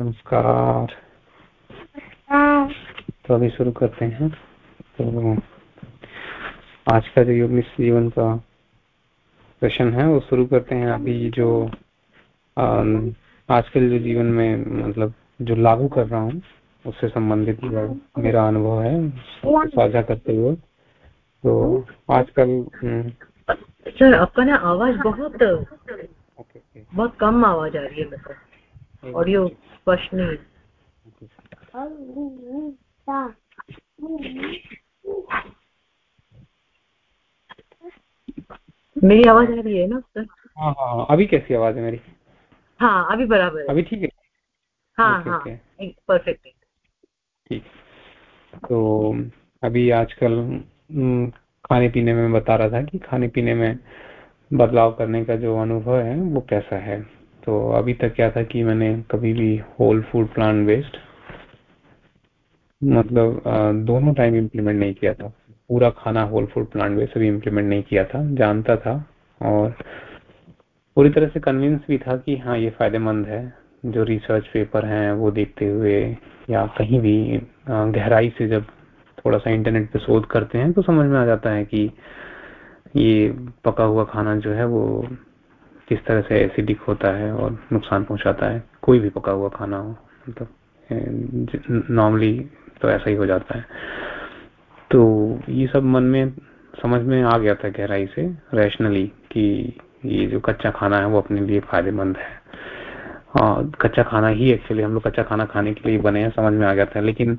नमस्कार। तो अभी शुरू करते हैं। तो आज का जो योग जीवन का सेशन है वो शुरू करते हैं। अभी जो आजकल जो जीवन में मतलब जो लागू कर रहा हूँ उससे संबंधित मेरा अनुभव है साझा करते हुए। तो आजकल। सर आपका ना आवाज़ बहुत बहुत कम आवाज़ आ रही है मतलब ऑडियो स्पष्ट नहीं मेरी आवाज़ आ रही है ना सर? हाँ हाँ, हाँ अभी कैसी आवाज़ है मेरी? हाँ अभी बराबर अभी ठीक है? हाँ हाँ परफेक्ट ठीक। तो अभी आजकल खाने पीने में बता रहा था कि खाने पीने में बदलाव करने का जो अनुभव है वो कैसा है? तो अभी तक क्या था कि मैंने कभी भी होल फ़ूड प्लांट बेस्ड मतलब दोनों टाइम इम्प्लीमेंट नहीं किया था। पूरा खाना होल फ़ूड प्लांट वेस्ट भी इम्प्लीमेंट नहीं किया था, जानता था और पूरी तरह से कन्विंस भी था कि हाँ ये फ़ायदेमंद है। जो रिसर्च पेपर हैं, वो देखते हुए या कहीं भी गहराई से जब थोड़ा सा इंटरनेट पे शोध करते हैं तो समझ में आ जाता है कि ये पका हुआ खाना जो है, वो किस तरह से एसिडिक होता है और नुकसान पहुंचाता है, कोई भी पका हुआ खाना हो मतलब नॉर्मली तो ऐसा ही हो जाता है। तो ये सब मन में, समझ में आ गया था गहराई से रैशनली कि ये जो कच्चा खाना है वो अपने लिए फ़ायदेमंद है। हाँ कच्चा खाना ही एक्चुअली हम लोग कच्चा खाना खाने के लिए बने हैं, समझ में आ गया था, लेकिन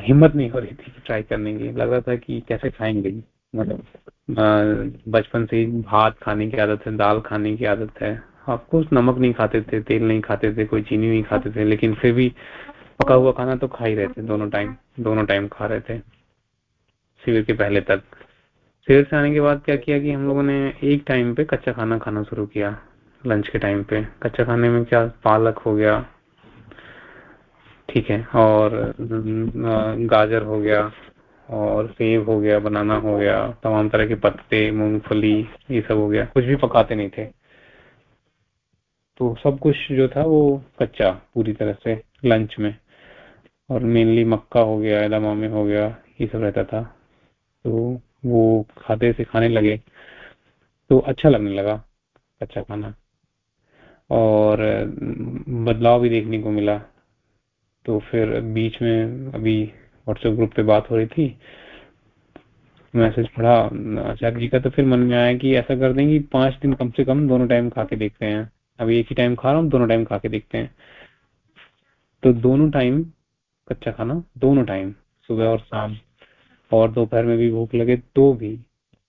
हिम्मत नहीं हो रही थी ट्राई करने की लग रहा था कि कैसे खाएँगे मतलब बचपन से भात खाने की आदत है, दाल खाने की आदत है। आपको नमक नहीं खाते थे, तेल नहीं खाते थे, कोई चीनी नहीं खाते थे, लेकिन फिर भी पका हुआ खाना तो खा ही रहे थे, दोनों टाइम दोनों टाइम खा रहे थे। शिविर के पहले तक। शिविर से आने के बाद क्या किया कि हम लोगों ने एक टाइम पे कच्चा खाना खाना शुरू किया लंच के टाइम पे। कच्चा खाने में क्या, पालक हो गया, ठीक है, और गाजर हो गया और सेब हो गया, बनाना हो गया, तमाम तरह के पत्ते, मूंगफली, ये सब हो गया। कुछ भी पकाते नहीं थे। तो सब कुछ जो था वो कच्चा पूरी तरह से लंच में। और मेनली मक्का हो गया एदामामे हो गया, ये सब रहता था। तो वो खाते से खाने लगे। तो अच्छा लगने लगा, कच्चा खाना। और बदलाव भी देखने को मिला। तो फिर बीच में अभी व्हाट्सएप ग्रुप पे बात हो रही थी। मैसेज पढ़ा, आचार्य जी का तो फिर मन में आया कि ऐसा कर देंगे पाँच दिन कम से कम दोनों टाइम खा के देखते हैं। अभी एक ही टाइम खा रहा हूँ, दोनों टाइम खा के देखते हैं। तो दोनों टाइम कच्चा खाना, दोनों टाइम सुबह और शाम। और दोपहर में भी भूख लगे तो भी।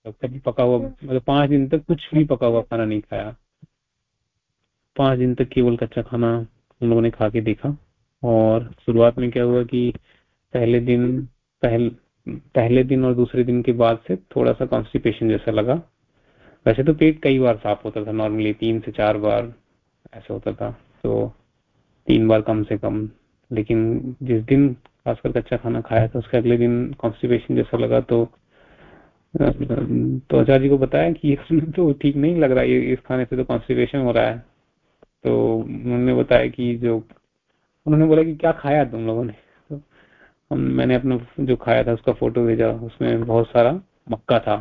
कभी पका हुआ मतलब पाँच दिन तक कुछ भी पका हुआ खाना नहीं खाया। पाँच दिन तक केवल कच्चा खाना हम लोगों ने खा के देखा। और शुरुआत में क्या हुआ कि पहले दिन पहल, पहले दिन और दूसरे दिन के बाद से थोड़ा सा कॉन्स्टिपेशन जैसा लगा। वैसे तो पेट कई बार साफ़ होता था नॉर्मली तीन से चार बार ऐसा होता था तो तीन बार कम से कम। लेकिन जिस दिन खासकर कच्चा खाना खाया था उसके अगले दिन कॉन्स्टिपेशन जैसा लगा तो तो आचार्य जी को बताया कि खाना तो ठीक नहीं लग रहा है इस खाने से तो कॉन्स्टिपेशन हो रहा है। तो उन्होंने बताया कि जो उन्होंने बोला कि क्या खाया तुम लोगों ने? मैंने अपना जो खाया था उसका फ़ोटो भेजा उसमें बहुत सारा मक्का था।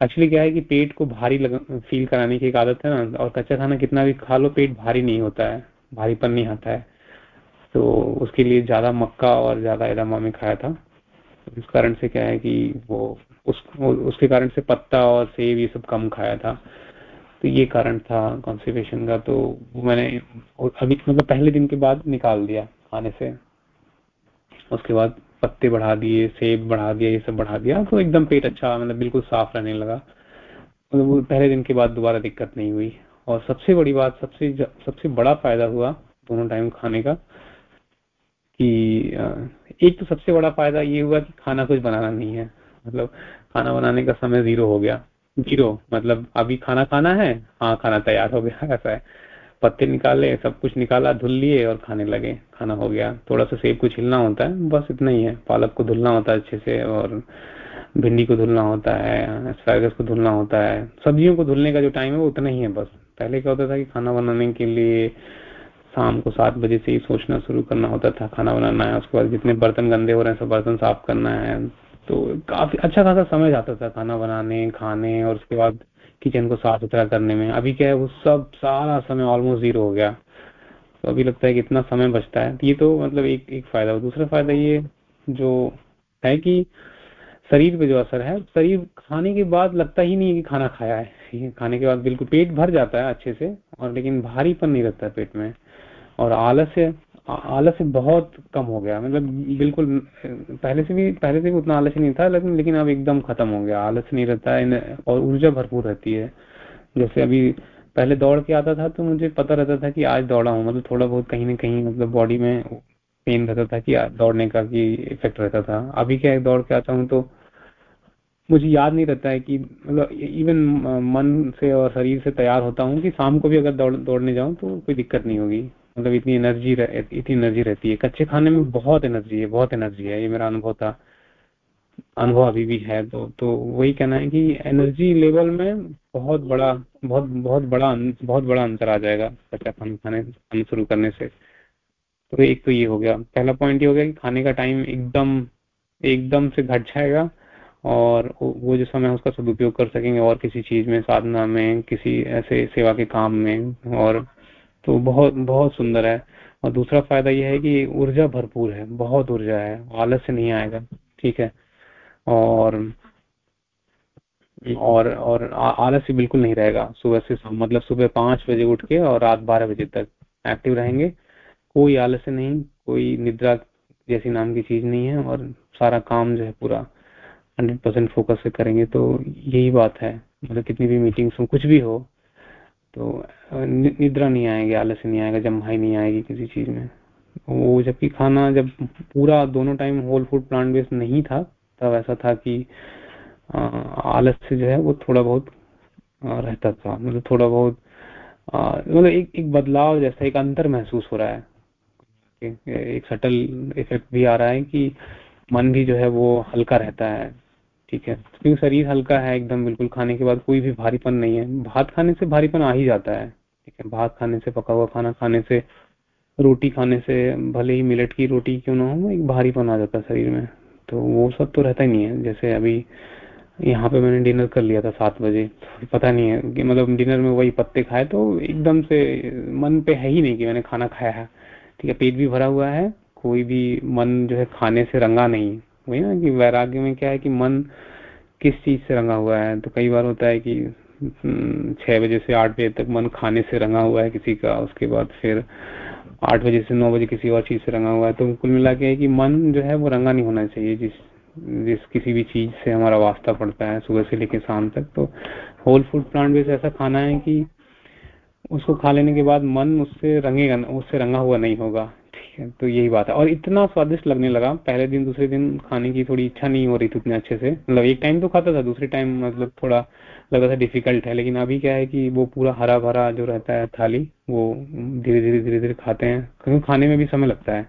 एक्चुअली क्या है कि पेट को भारी लग, फील कराने की एक आदत है ना और कच्चा खाना कितना भी खा लो पेट भारी नहीं होता है भारीपन नहीं आता है। तो उसके लिए ज़्यादा मक्का और ज़्यादा एदामा में खाया था। इस कारण से क्या है कि वो उस उसके कारण से पत्ता और सेब ये सब कम खाया था। तो ये कारण था कॉन्स्टिपेशन का तो मैंने अभी मतलब पहले दिन के बाद निकाल दिया खाने से। उसके बाद पत्ते बढ़ा दिए, सेब बढ़ा दिया, ये सब बढ़ा दिया तो एकदम पेट अच्छा मतलब बिल्कुल साफ़ रहने लगा। मतलब पहले दिन के बाद दोबारा दिक्कत नहीं हुई। और सबसे बड़ी बात, सबसे सबसे बड़ा फ़ायदा हुआ दोनों टाइम खाने का, कि एक तो सबसे बड़ा फ़ायदा ये हुआ कि खाना कुछ बनाना नहीं है। मतलब खाना बनाने का समय ज़ीरो हो गया। ज़ीरो मतलब अभी खाना खाना है हाँ खाना तैयार हो गया, ऐसा है। पत्ते निकाले, सब कुछ निकाला, धुल लिए और खाने लगे। खाना हो गया। थोड़ा सा सेब को छिलना होता है, बस इतना ही है। पालक को धुलना होता है अच्छे से और भिंडी को धुलना होता है एस्पैरगस को धुलना होता है। सब्जियों को धुलने का जो टाइम है वो उतना ही है बस। पहले क्या होता था कि खाना बनाने के लिए शाम को सात बजे से ही सोचना शुरू करना होता था, खाना बनाना है, उसके बाद जितने बर्तन गंदे हो रहे हैं, सब बर्तन साफ़ करना है। तो काफ़ी अच्छा खासा समय जाता था खाना बनाने, खाने और उसके बाद किचन को साफ़ सुथरा करने में। अभी क्या है, वो सब सारा समय ऑलमोस्ट ज़ीरो हो गया। तो अभी लगता है कि इतना समय बचता है। ये तो मतलब एक एक फ़ायदा दूसरा फ़ायदा ये जो है कि शरीर पे जो असर है, शरीर खाने के बाद लगता ही नहीं है कि खाना खाया है। खाने के बाद बिल्कुल पेट भर जाता है अच्छे से, और लेकिन भारीपन नहीं रहता है पेट में। और आलस्य आलस्य बहुत कम हो गया। मतलब बिल्कुल, पहले से भी, पहले से भी उतना आलस्य नहीं था, लेकिन लेकिन अब एकदम खत्म हो गया। आलस्य नहीं रहता है और ऊर्जा भरपूर रहती है। जैसे अभी पहले दौड़ के आता था तो मुझे पता रहता था कि आज दौड़ा हूँ। मतलब थोड़ा बहुत कहीं ना कहीं मतलब बॉडी में पेन रहता था कि दौड़ने का की इफ़ेक्ट रहता था। अभी क्या दौड़ के आता हूँ तो मुझे याद नहीं रहता है कि मतलब इवन मन से और शरीर से तैयार होता हूँ कि शाम को भी अगर दौड़, दौड़ने जाऊँ तो कोई दिक्कत नहीं होगी। मतलब इतनी एनर्जी इतनी एनर्जी रहती है। कच्चे खाने में बहुत एनर्जी है, बहुत एनर्जी है। ये मेरा अनुभव था। अनुभव अभी भी है। तो तो वही कहना है कि एनर्जी लेवल में बहुत बड़ा, बहुत बहुत बड़ा बहुत बड़ा अंतर आ जाएगा कच्चा खाना खाने खाने शुरू करने से। तो एक तो ये हो गया। पहला पॉइंट ये हो गया कि खाने का टाइम एकदम एकदम से घट जाएगा और वो जो समय उसका सदुपयोग कर सकेंगे और किसी चीज़ में, साधना में, किसी ऐसे सेवा के काम में और तो बहुत बहुत सुंदर है। और दूसरा फ़ायदा यह है कि ऊर्जा भरपूर है, बहुत ऊर्जा है, आलस्य नहीं आएगा, ठीक है। और और और आलस्य बिल्कुल नहीं रहेगा, सुबह से मतलब सुबह पाँच बजे उठ के और रात बारह बजे तक एक्टिव रहेंगे। कोई आलस्य नहीं, कोई निद्रा जैसी नाम की चीज़ नहीं है और सारा काम जो है पूरा हंड्रेड परसेंट फोकस से करेंगे तो यही बात है। मतलब कितनी भी मीटिंग्स हो, कुछ भी हो तो निद्रा नहीं आएगी आलस्य नहीं आएगा, जम्हाई नहीं आएगी किसी चीज़ में। वो जबकि खाना जब पूरा दोनों time whole food plant based नहीं था, तब ऐसा था कि आलस्य जो है वो थोड़ा बहुत रहता था। मतलब थोड़ा बहुत मतलब एक एक बदलाव जैसा, एक अंतर महसूस हो रहा है। एक सटल इफ़ेक्ट भी आ रहा है कि मन भी जो है वो हल्का रहता है। ठीक है? क्योंकि शरीर हल्का है एकदम, बिल्कुल खाने के बाद कोई भी भारीपन नहीं है। भात खाने से भारीपन आ ही जाता है, ठीक है? भात खाने से, पका हुआ खाना खाने से, रोटी खाने से, भले ही मिलट की रोटी क्यों ना हो एक भारीपन आ जाता है शरीर में। तो वो सब तो रहता ही नहीं है। जैसे अभी यहाँ पे मैंने डिनर कर लिया था सात बजे पता नहीं है कि मतलब डिनर में वही पत्ते खाए तो एकदम से मन पे है ही नहीं कि मैंने खाना खाया है। ठीक है, पेट भी भरा हुआ है, कोई भी मन जो है खाने से रंगा नहीं। वही ना कि वैराग्य में क्या है कि मन किस चीज़ से रंगा हुआ है? तो कई बार होता है कि हम्म, छह बजे से आठ बजे तक मन खाने से रंगा हुआ है किसी का उसके बाद फिर आठ बजे से नौ बजे किसी और चीज़ से रंगा हुआ है। तो कुल मिला के कि मन जो है वो रंगा नहीं होना चाहिए जिस जिस किसी भी चीज़ से हमारा वास्ता पड़ता है सुबह से लेकर शाम तक। तो होल फ़ूड प्लांट बेस ऐसा खाना है कि उसको खा लेने के बाद मन उससे रंगेगा उससे रंगा हुआ नहीं होगा। तो यही बात है। और इतना स्वादिष्ट लगने लगा, पहले दिन, दूसरे दिन खाने की थोड़ी इच्छा नहीं हो रही थी उतने अच्छे से। मतलब एक टाइम तो खाता था, दूसरे टाइम मतलब थोड़ा लगा था डिफ़िकल्ट है, लेकिन अभी क्या है कि वो पूरा हरा भरा जो रहता है थाली, वो धीरे धीरे धीरे धीरे खाते हैं। क्योंकि खाने में भी समय लगता है।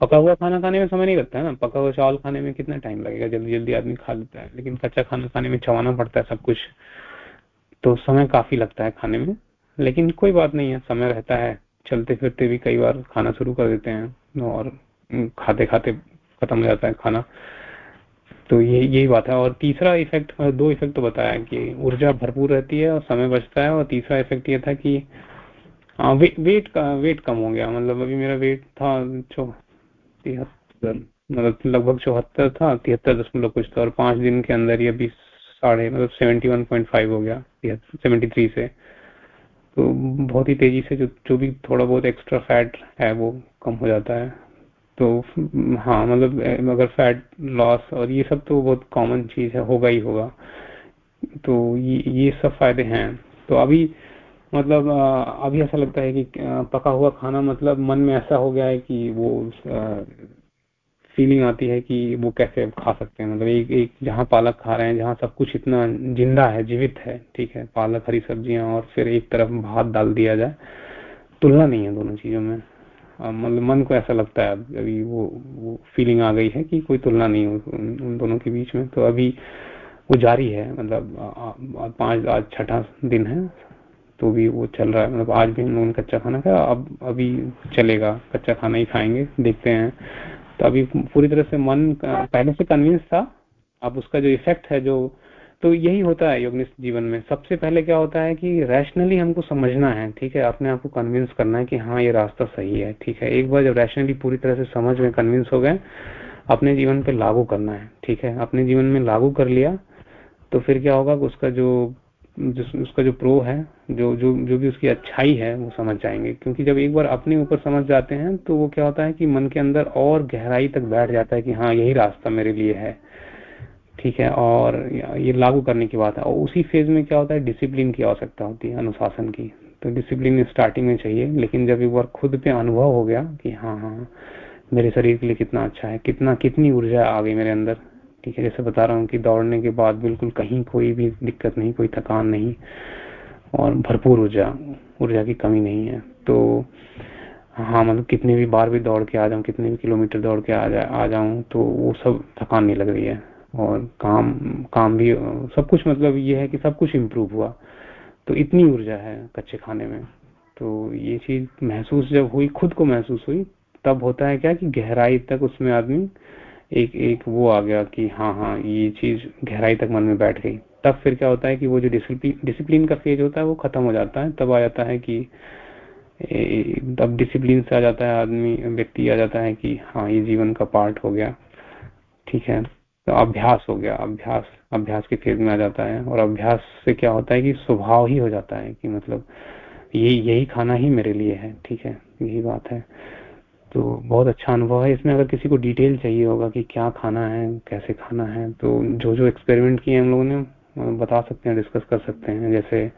पका हुआ खाना खाने में समय नहीं लगता है ना। पका हुआ चावल खाने में कितना टाइम लगेगा? जल्दी जल्दी आदमी खा लेता है, लेकिन कच्चा खाना खाने में चबाना पड़ता है सब कुछ। तो समय काफ़ी लगता है खाने में। लेकिन कोई बात नहीं है, समय रहता है। चलते फिरते भी कई बार खाना शुरू कर देते हैं और खाते खाते खत्म हो जाता है खाना। तो ये यही बात है। और तीसरा इफ़ेक्ट दो इफ़ेक्ट तो बताया कि ऊर्जा भरपूर रहती है और समय बचता है। और तीसरा इफ़ेक्ट ये था कि वे, वेट का वेट कम हो गया। मतलब अभी मेरा वेट था तिहत्तर मतलब लगभग चौहत्तर था तिहत्तर दशमलव कुछ था। और पाँच दिन के अंदर ही अभी साढ़े मतलब सेवेंटी वन पॉइंट फाइव हो गया सेवेंटी थ्री से। तो बहुत ही तेज़ी से जो जो भी थोड़ा बहुत एक्स्ट्रा फैट है वो कम हो जाता है। तो हाँ मतलब अगर फैट लॉस और ये सब तो बहुत कॉमन चीज़ है, होगा ही होगा। तो ये ये सब फ़ायदे हैं। तो अभी मतलब अभी ऐसा लगता है कि पका हुआ खाना मतलब मन में ऐसा हो गया है कि वो फीलिंग आती है कि वो कैसे खा सकते हैं? मतलब एक एक जहाँ पालक खा रहे हैं, जहाँ सब कुछ इतना ज़िंदा है, जीवित है, ठीक है, पालक, हरी सब्ज़ियाँ और फिर एक तरफ़ भात डाल दिया जाए, तुलना नहीं है दोनों चीज़ों में। मतलब मन को ऐसा लगता है अभी वो वो फीलिंग आ गई है कि कोई तुलना नहीं हो उन दोनों के बीच में। तो अभी वो जारी है मतलब पाँच, आज छठा दिन है तो भी वो चल रहा है। मतलब आज भी हम लोगों ने कच्चा खाना खाया, अब, अभी चलेगा, कच्चा खाना ही खाएँगे, देखते हैं। तो अभी पूरी तरह से मन पहले से कन्विंस था। अब उसका जो इफ़ेक्ट है, जो तो यही होता है योगनिष्ठ जीवन में। सबसे पहले क्या होता है कि रैशनली हमको समझना है, ठीक है? अपने आप को कन्विंस करना है कि हाँ ये रास्ता सही है, ठीक है? एक बार जब रैशनली पूरी तरह से समझ में कन्विंस हो गए, अपने जीवन पे लागू करना है, ठीक है? अपने जीवन में लागू कर लिया तो फिर क्या होगा उसका जो उसका जो प्रो है, जो जो जो भी उसकी अच्छाई है, वो समझ जाएँगे। क्योंकि जब एक बार अपने ऊपर समझ जाते हैं तो वो क्या होता है कि मन के अंदर और गहराई तक बैठ जाता है कि हाँ यही रास्ता मेरे लिए है। ठीक है? और ये लागू करने की बात है। और उसी फ़ेज़ में क्या होता है? डिसिप्लिन की आवश्यकता होती है, अनुशासन की। तो डिसिप्लिन स्टार्टिंग में चाहिए। लेकिन जब एक बार खुद पे अनुभव हो गया कि हाँ हाँ मेरे शरीर के लिए कितना अच्छा है, कितना, कितनी ऊर्जा आ गई मेरे अंदर ठीक है, जैसे बता रहा हूँ कि दौड़ने के बाद बिल्कुल कहीं कोई भी दिक्कत नहीं, कोई थकान नहीं और भरपूर ऊर्जा ऊर्जा की कमी नहीं है। तो हाँ मतलब कितने भी बार भी दौड़ के आ जाऊँ, कितने भी किलोमीटर दौड़ के आ जा, आ जाऊँ तो वो सब थकान नहीं लग रही है। और काम काम भी, सब कुछ मतलब ये है कि सब कुछ इम्प्रूव हुआ। तो इतनी ऊर्जा है कच्चे खाने में। तो ये चीज़ महसूस जब हुई, खुद को महसूस हुई, तब होता है क्या कि गहराई तक उसमें आदमी एक एक वो आ गया कि हाँ हाँ ये चीज़ गहराई तक मन में बैठ गई। तब फिर क्या होता है कि वो जो डिसिप्लिन डिसिप्लिन का फ़ेज़ होता है, वो खत्म हो जाता है। तब आ जाता है कि तब डिसिप्लिन से आ जाता है आदमी, व्यक्ति आ जाता है कि हाँ ये जीवन का पार्ट हो गया। ठीक है? तो अभ्यास हो गया। अभ्यास अभ्यास के फ़ेज़ में आ जाता है। और अभ्यास से क्या होता है कि स्वभाव ही हो जाता है कि मतलब ये, यही खाना ही मेरे लिए है। ठीक है? यही बात है। तो बहुत अच्छा अनुभव है। इसमें अगर किसी को डिटेल चाहिए होगा कि क्या खाना है, कैसे खाना है तो जो जो एक्सपेरिमेंट किए हम लोगों ने बता सकते हैं डिस्कस कर सकते हैं। जैसे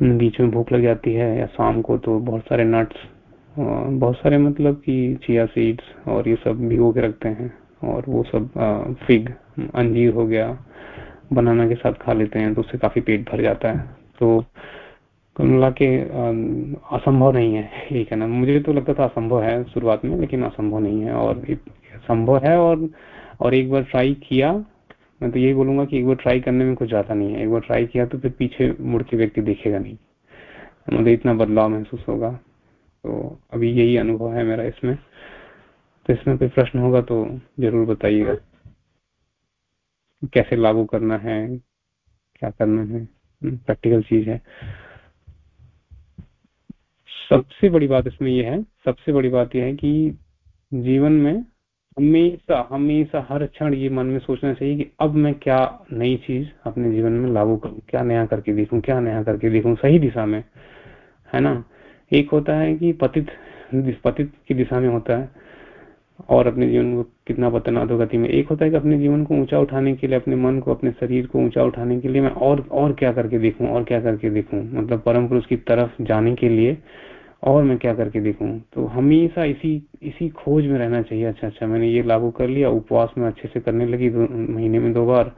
बीच में भूख लग जाती है या शाम को तो बहुत सारे नट्स बहुत सारे मतलब कि चिया सीड्स और ये सब भिगो के रखते हैं और वो सब फिग अंजीर हो गया बनाना के साथ खा लेते हैं तो उससे काफ़ी पेट भर जाता है। तो मिला के असंभव नहीं है ये कहना। मुझे तो लगता था असंभव है शुरुआत में लेकिन असंभव नहीं है और संभव है और और एक बार ट्राई किया। मैं तो यही बोलूँगा कि एक बार ट्राई करने में कुछ जाता नहीं है। एक बार ट्राई किया तो फिर पीछे मुड़ के व्यक्ति देखेगा नहीं। मुझे इतना बदलाव महसूस होगा। तो अभी यही अनुभव है मेरा इसमें। तो इसमें कोई प्रश्न होगा तो ज़रूर बताइएगा। कैसे लागू करना है क्या करना है प्रैक्टिकल हम्म, चीज़ है। सबसे बड़ी बात इसमें यह है, सबसे बड़ी बात यह है कि जीवन में हमेशा हमेशा हर क्षण ये मन में सोचना चाहिए कि अब मैं क्या नई चीज़ अपने जीवन में लागू करूँ, क्या नया करके देखूँ, क्या नया करके देखूँ, सही दिशा में, है ना? एक होता है कि पतित पतित की दिशा में होता है और अपने जीवन को कितना बतना दो गति में। एक होता है कि अपने जीवन को ऊँचा उठाने के लिए, अपने मन को, अपने शरीर को ऊँचा उठाने के लिए मैं और और क्या करके देखूँ, और क्या करके देखूँ? मतलब परम पुरुष की तरफ़ जाने के लिए और मैं क्या करके देखूँ? तो हमेशा इसी इसी खोज में रहना चाहिए। अच्छा अच्छा मैंने ये लागू कर लिया, उपवास में अच्छे से करने लगी महीने में दो बार।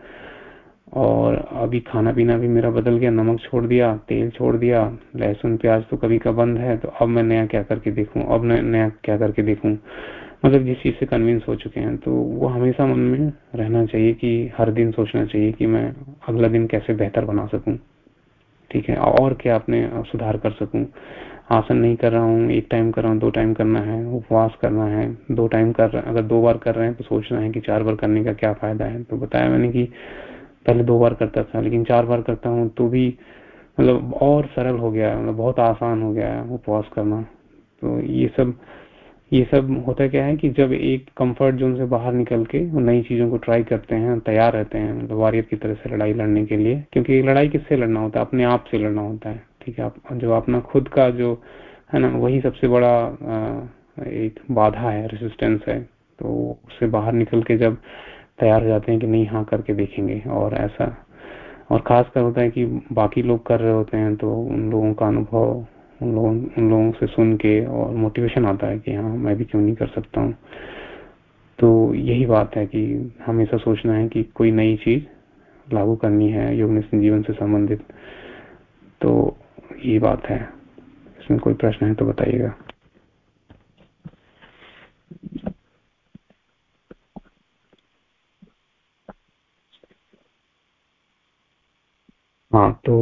और अभी खाना पीना भी मेरा बदल गया, नमक छोड़ दिया, तेल छोड़ दिया, लहसुन, प्याज तो कभी का बंद है तो अब मैं नया क्या करके देखूँ? अब मैं नया क्या करके देखूँ? मतलब जिस चीज़ से कन्विंस हो चुके हैं तो वो हमेशा मन में रहना चाहिए कि हर दिन सोचना चाहिए कि मैं अगला दिन कैसे बेहतर बना सकूँ? ठीक है? और क्या अपने सुधार कर सकूँ? आसन नहीं कर रहा हूँ, एक टाइम कर रहा हूँ, दो टाइम करना है, उपवास करना है, दो टाइम कर रहे अगर दो बार कर रहे हैं तो सोचना है कि चार बार करने का क्या फ़ायदा है। तो बताया मैंने कि पहले दो बार करता था, लेकिन चार बार करता हूँ तो भी मतलब और सरल हो गया मतलब बहुत आसान हो गया है उपवास करना। तो ये सब ये सब होता क्या है कि जब एक कंफर्ट जोन से बाहर निकल के नई चीज़ों को ट्राई करते हैं, तैयार रहते हैं मतलब वारियर की तरह से लड़ाई लड़ने के लिए, क्योंकि लड़ाई किससे लड़ना होता है? अपने आप से लड़ना होता है। ठीक है, आप जो अपना खुद का जो, है ना, वही सबसे बड़ा एक बाधा है रेसिस्टेंस है। तो उससे बाहर निकल के जब तैयार हो जाते हैं कि नहीं हाँ करके देखेंगे। और ऐसा, और खासकर होता है कि बाकी लोग कर रहे होते हैं तो उन लोगों का अनुभव, उन लोगों उन लोगों से सुन के और मोटिवेशन आता है कि हाँ मैं भी क्यों नहीं कर सकता हूँ? तो यही बात है कि हमेशा सोचना है कि कोई नई चीज़ लागू करनी है योग जीवन से संबंधित। तो ये बात है। इसमें कोई प्रश्न है तो बताइएगा। हाँ तो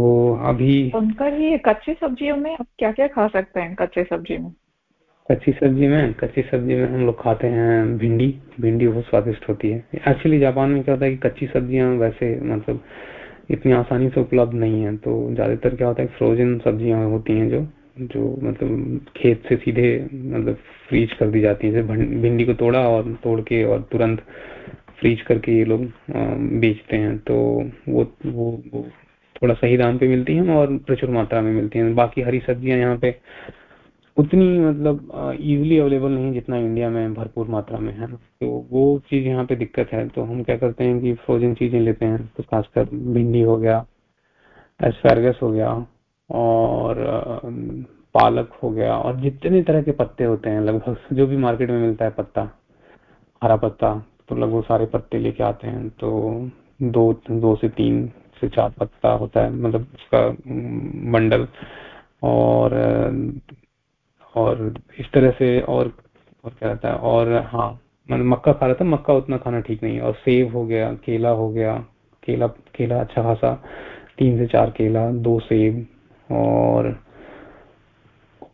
अभी उनका ये कच्ची सब्जियों में आप क्या क्या खा सकते हैं कच्चे सब्ज़ी में? कच्ची सब्ज़ी में कच्ची सब्ज़ी में हम लोग खाते हैं भिंडी। भिंडी बहुत स्वादिष्ट होती है। एक्चुअली जापान में क्या होता है कि कच्ची सब्ज़ियाँ वैसे मतलब इतनी आसानी से उपलब्ध नहीं है। तो ज़्यादातर क्या होता है फ्रोजन सब्ज़ियाँ होती हैं जो जो मतलब खेत से सीधे मतलब फ्रीज कर दी जाती है। जैसे भिंडी को तोड़ा और तोड़ के और तुरंत फ्रीज करके ये लोग बेचते हैं। तो वो वो, वो थोड़ा सही दाम पे मिलती हैं और प्रचुर मात्रा में मिलती हैं। बाकी हरी सब्ज़ियाँ यहाँ पे उतनी मतलब इजीली अवेलेबल नहीं जितना इंडिया में भरपूर मात्रा में है। तो वो चीज़ यहाँ पे दिक्कत है। तो हम क्या करते हैं कि फ्रोजन चीज़ें लेते हैं। तो खासकर भिंडी हो गया एस्पैरगस हो गया और पालक हो गया और जितने तरह के पत्ते होते हैं, लगभग जो भी मार्केट में मिलता है पत्ता, हरा पत्ता तो लगभग सारे पत्ते लेके आते हैं। तो दो दो से तीन से चार पत्ता होता है मतलब उसका बंडल और और इस तरह से और और क्या रहता है, और हाँ मैंने मक्का खा रहा था, मक्का उतना खाना ठीक नहीं है। और सेब हो गया, केला हो गया, केला केला अच्छा खासा, तीन से चार केला, दो सेब और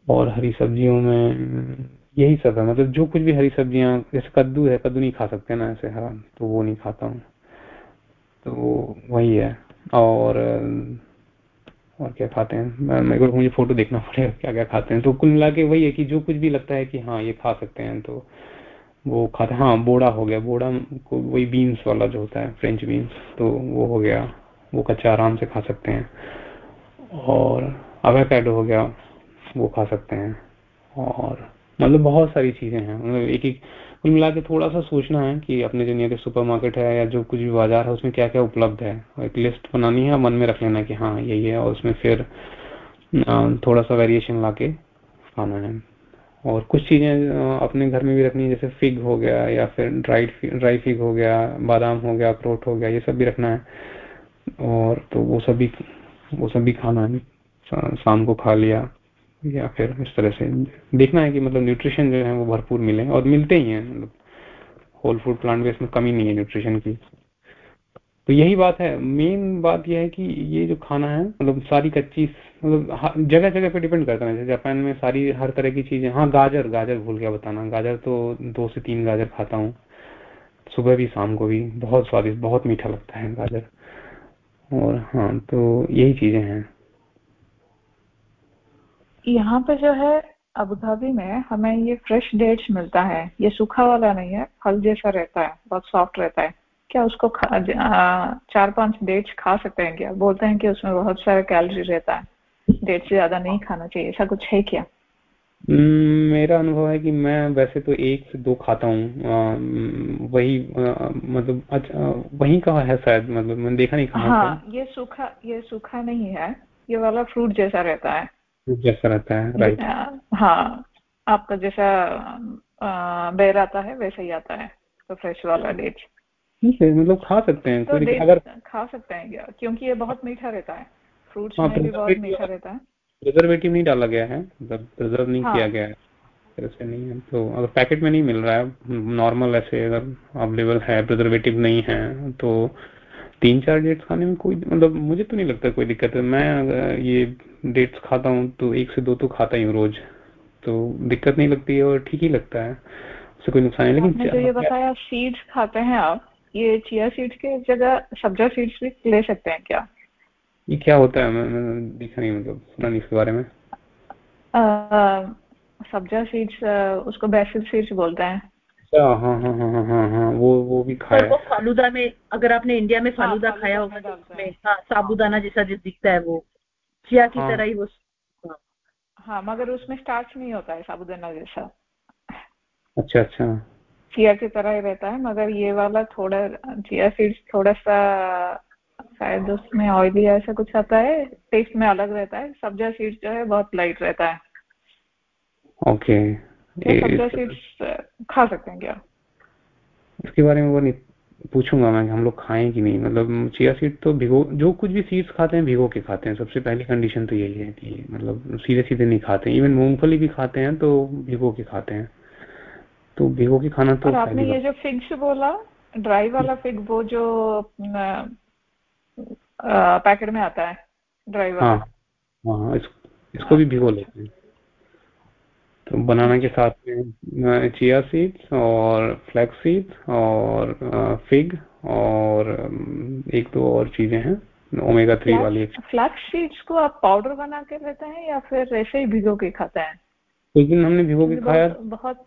और हरी सब्जियों में, यही सब है। मतलब जो कुछ भी हरी सब्ज़ियाँ, जैसे कद्दू है, कद्दू नहीं खा सकते ना ऐसे हरा तो वो नहीं खाता हूँ। तो वही है। और और क्या खाते हैं? मेरे को मुझे फ़ोटो देखना पड़ेगा क्या क्या खाते हैं। तो कुल मिला के वही है कि जो कुछ भी लगता है कि हाँ ये खा सकते हैं तो वो खाते हाँ। बोड़ा हो गया। बोड़ा को वही बीन्स वाला जो होता है फ्रेंच बीन्स तो वो हो गया। वो कच्चा आराम से खा सकते हैं। और अवेकैडो हो गया, वो खा सकते हैं। और मतलब बहुत सारी चीज़ें हैं। मतलब एक एक कुल मिला के थोड़ा सा सोचना है कि अपने जो नियर सुपरमार्केट है या जो कुछ भी बाज़ार है, उसमें क्या क्या उपलब्ध है? एक लिस्ट बनानी है, मन में रख लेना कि हाँ यही है, और उसमें फिर थोड़ा सा वेरिएशन ला के खाना है। और कुछ चीज़ें अपने घर में भी रखनी है, जैसे फिग हो गया या फिर ड्राइड ड्राई फिग हो गया, बादाम हो गया, अखरोट हो गया, ये सब भी रखना है। और तो वो सब भी, वो सब भी खाना है। शाम को खा लिया। या फिर इस तरह से। देखना है कि मतलब न्यूट्रिशन जो है वो भरपूर मिले और मिलते ही हैं। मतलब होल फ़ूड प्लांट बेस में कमी नहीं है न्यूट्रिशन की। तो यही बात है। मेन बात यह है कि ये जो खाना है मतलब सारी कच्ची मतलब जगह जगह पे डिपेंड करता है। जैसे जापान में सारी, हर तरह की चीज़ें हाँ गाजर गाजर भूल गया बताना। गाजर तो दो से तीन गाजर खाता हूँ। सुबह भी, शाम को भी। बहुत स्वादिष्ट, बहुत मीठा लगता है गाजर। और हाँ तो यही चीज़ें हैं। यहाँ पे जो है अबू धाबी में हमें ये फ्रेश डेट्स मिलता है। ये सूखा वाला नहीं है फल जैसा रहता है बहुत सॉफ्ट रहता है। क्या उसको खा, चार पाँच डेट्स खा सकते हैं क्या? बोलते हैं कि उसमें बहुत सारा कैलोरी रहता है। डेट से ज़्यादा नहीं खाना चाहिए ऐसा कुछ है क्या? हम्म, मेरा अनुभव है कि मैं वैसे तो एक से दो खाता हूँ। वही आ, मतलब अच्छा वही कहा है शायद मतलब मैंने देखा नहीं कहा हाँ ये सूखा ये सूखा नहीं है ये वाला फ्रूट जैसा रहता है। जैसा रहता है राइट हाँ आपका जैसा बेर आता है वैसा ही आता है तो फ्रेश वाला डेट मतलब खा सकते हैं तो अगर खा सकते हैं क्या? क्योंकि ये बहुत मीठा रहता है फ्रूट्स हाँ, में भी बहुत मीठा रहता है. प्रिजर्वेटिव नहीं डाला गया है मतलब प्रिजर्व नहीं हाँ. किया गया है ऐसे नहीं है तो अगर पैकेट में नहीं मिल रहा है नॉर्मल ऐसे अगर अवेलेबल है प्रिजर्वेटिव नहीं है तो तीन चार डेट्स खाने में कोई मतलब मुझे तो नहीं लगता कोई दिक्कत है। मैं ये डेट्स खाता हूँ तो एक से दो तो खाता ही हूँ रोज। तो दिक्कत नहीं लगती है और ठीक ही लगता है। उससे कोई नुकसान है लेकिन जो ये बताया सीड्स खाते हैं आप ये चिया सीड्स के जगह सब्जा सीड्स भी ले सकते हैं क्या? ये क्या होता है? मैं, मैं देखा नहीं मतलब सुना नहीं इसके बारे में। सब्जा सीड्स उसको बेसिल सीड्स बोलते हैं। हाँ हाँ हाँ हाँ हाँ हाँ वो वो भी खाया वो फालूदा में अगर आपने इंडिया में फालूदा हाँ, फालूदा खाया होगा तो उसमें हाँ। साबुदाना जैसा जो दिखता है वो चिया की हाँ। तरह ही वो हाँ।, हाँ मगर उसमें स्टार्च नहीं होता है साबुदाना जैसा। अच्छा अच्छा। चिया की तरह ही रहता है मगर ये वाला थोड़ा चिया सीड्स थोड़ा सा शायद उसमें ऑयली ऐसा कुछ आता है टेस्ट में अलग रहता है। सब्जा सीड्स जो है बहुत लाइट रहता है। ओके सीड्स खा सकते हैं क्या? इसके बारे में वो नहीं पूछूँगा मैं हम लोग खाएँ कि नहीं। मतलब चिया सीड तो भिगो जो कुछ भी सीड्स खाते हैं भिगो के खाते हैं। सबसे पहली कंडीशन तो यही है कि मतलब सीधे सीधे नहीं खाते इवन मूंगफली भी खाते हैं तो भिगो के खाते हैं। तो भिगो के खाना तो आपने ये जो फिग्स बोला ड्राई वाला फिग वो जो पैकेट में आता है ड्राइवर हाँ हाँ इस, इसको भी भिगो लेते हैं। तो बनाना के साथ में चिया सीड्स और फ्लैक्स सीड्स और फिग और एक दो और चीज़ें हैं ओमेगा थ्री वाली फ्लैक्स सीड्स को आप पाउडर बना के लेते हैं या फिर ऐसे ही भिगो के खाते हैं? उस दिन हमने भिगो के खाया। बहुत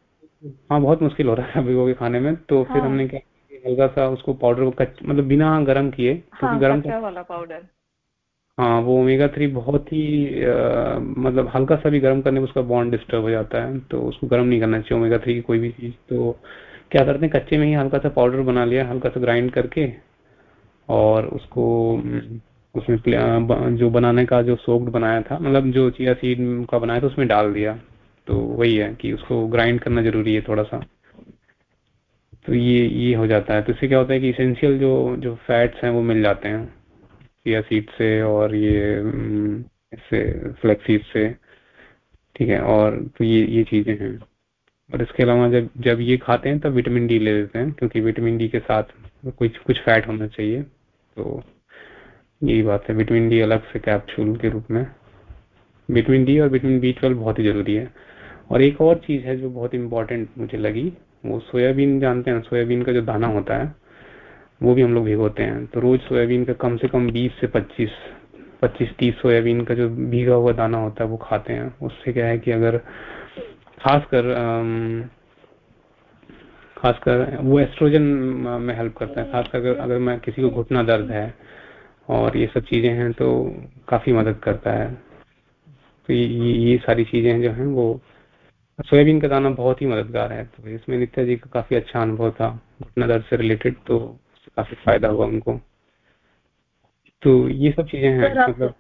हाँ बहुत मुश्किल हो रहा है भिगो के खाने में। तो हाँ। फिर हमने क्या हल्का सा उसको पाउडर को मतलब बिना गर्म किए हाँ, गर्म वाला पाउडर हाँ वो ओमेगा थ्री बहुत ही आ, मतलब हल्का सा भी गर्म करने में उसका बॉन्ड डिस्टर्ब हो जाता है तो उसको गर्म नहीं करना चाहिए ओमेगा थ्री की कोई भी चीज़। तो क्या करते हैं कच्चे में ही हल्का सा पाउडर बना लिया हल्का सा ग्राइंड करके और उसको उसमें जो बनाने का जो सोक्ड बनाया था मतलब जो चिया सीड का बनाया था उसमें डाल दिया। तो वही है कि उसको ग्राइंड करना ज़रूरी है थोड़ा सा। तो ये ये हो जाता है। तो इससे क्या होता है कि इसेंशियल जो जो फैट्स हैं वो मिल जाते हैं। चिया सीड से और ये हम्म, इससे फ्लेक्सीड से ठीक है और तो ये ये चीज़ें हैं। और इसके अलावा जब जब ये खाते हैं तब विटामिन डी ले लेते हैं क्योंकि विटामिन डी के साथ कुछ कुछ फैट होना चाहिए तो यही बात है। विटामिन डी अलग से कैप्सूल के रूप में। विटामिन डी और विटामिन बी ट्वेल्व बहुत ही ज़रूरी है। और एक और चीज़ है जो बहुत इंपॉर्टेंट मुझे लगी वो सोयाबीन जानते हैं? सोयाबीन का जो दाना होता है वो भी हम लोग भिगोते हैं। तो रोज सोयाबीन का कम से कम 20 से 25 25 30 सोयाबीन का जो भीगा हुआ दाना होता है वो खाते हैं। उससे क्या है कि अगर खासकर खासकर वो एस्ट्रोजन में हेल्प करता है। खासकर अगर, अगर मैं किसी को घुटना दर्द है और ये सब चीज़ें हैं तो काफ़ी मदद करता है। तो ये, ये सारी चीज़ें जो हैं वो सोयाबीन का दाना बहुत ही मददगार है। तो इसमें नित्या जी का काफ़ी अच्छा अनुभव था। घुटना दर्द से रिलेटेड तो काफ़ी फ़ायदा हुआ उनको। तो ये सब चीज़ें हैं मतलब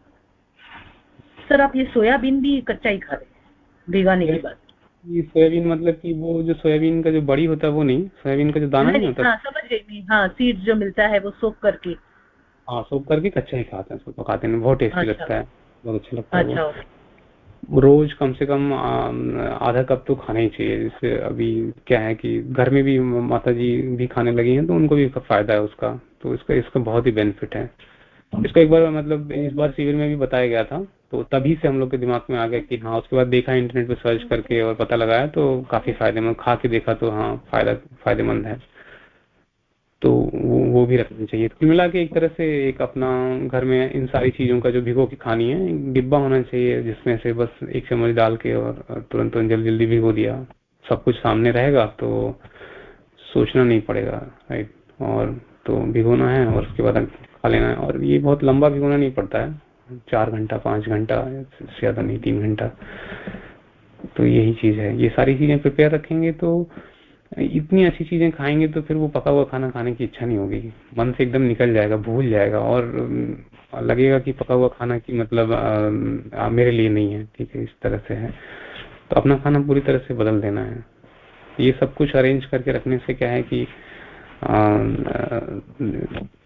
सर आप ये सोयाबीन भी कच्चा ही खा रहे भिगाने के बाद ये सोयाबीन मतलब कि वो जो सोयाबीन का जो बड़ी होता है वो नहीं सोयाबीन का जो दाना नहीं, नहीं होता। हाँ, समझ गई हाँ सीड्स जो मिलता है वो सोख करके। हाँ सोख करके कच्चा ही खाते हैं उसको पकाते हैं बहुत टेस्टी अच्छा। लगता है बहुत अच्छा लगता है रोज कम से कम आधा कप तो खाना ही चाहिए। जैसे अभी क्या है कि घर में भी माता जी भी खाने लगी हैं तो उनको भी फ़ायदा है उसका। तो इसका इसका बहुत ही बेनिफिट है। इसका एक बार मतलब इस बार शिविर में भी बताया गया था तो तभी से हम लोग के दिमाग में आ गया कि हाँ उसके बाद देखा इंटरनेट पे सर्च करके और पता लगाया तो काफ़ी फ़ायदेमंद, खा के देखा तो हाँ फ़ायदा, फ़ायदेमंद है। तो वो, वो भी रखना चाहिए। कुल मिला के एक तरह से एक अपना घर में इन सारी चीज़ों का जो भिगो के खानी है डिब्बा होना चाहिए जिसमें से बस एक चम्मच डाल के और तुरंत तुरंत जल्दी जल्दी भिगो दिया। सब कुछ सामने रहेगा तो सोचना नहीं पड़ेगा राइट और तो भिगोना है और उसके बाद खा लेना है। और ये बहुत लंबा भिगोना नहीं पड़ता है। चार घंटा पाँच घंटा ज़्यादा नहीं तीन घंटा। तो यही चीज़ है। ये सारी चीज़ें प्रिपेयर रखेंगे तो इतनी अच्छी चीज़ें खाएँगे तो फिर वो पका हुआ खाना खाने की इच्छा नहीं होगी। मन से एकदम निकल जाएगा भूल जाएगा और लगेगा कि पका हुआ खाना की मतलब आ, आ, मेरे लिए नहीं है ठीक है इस तरह से है। तो अपना खाना पूरी तरह से बदल देना है। ये सब कुछ अरेंज करके रखने से क्या है कि आ,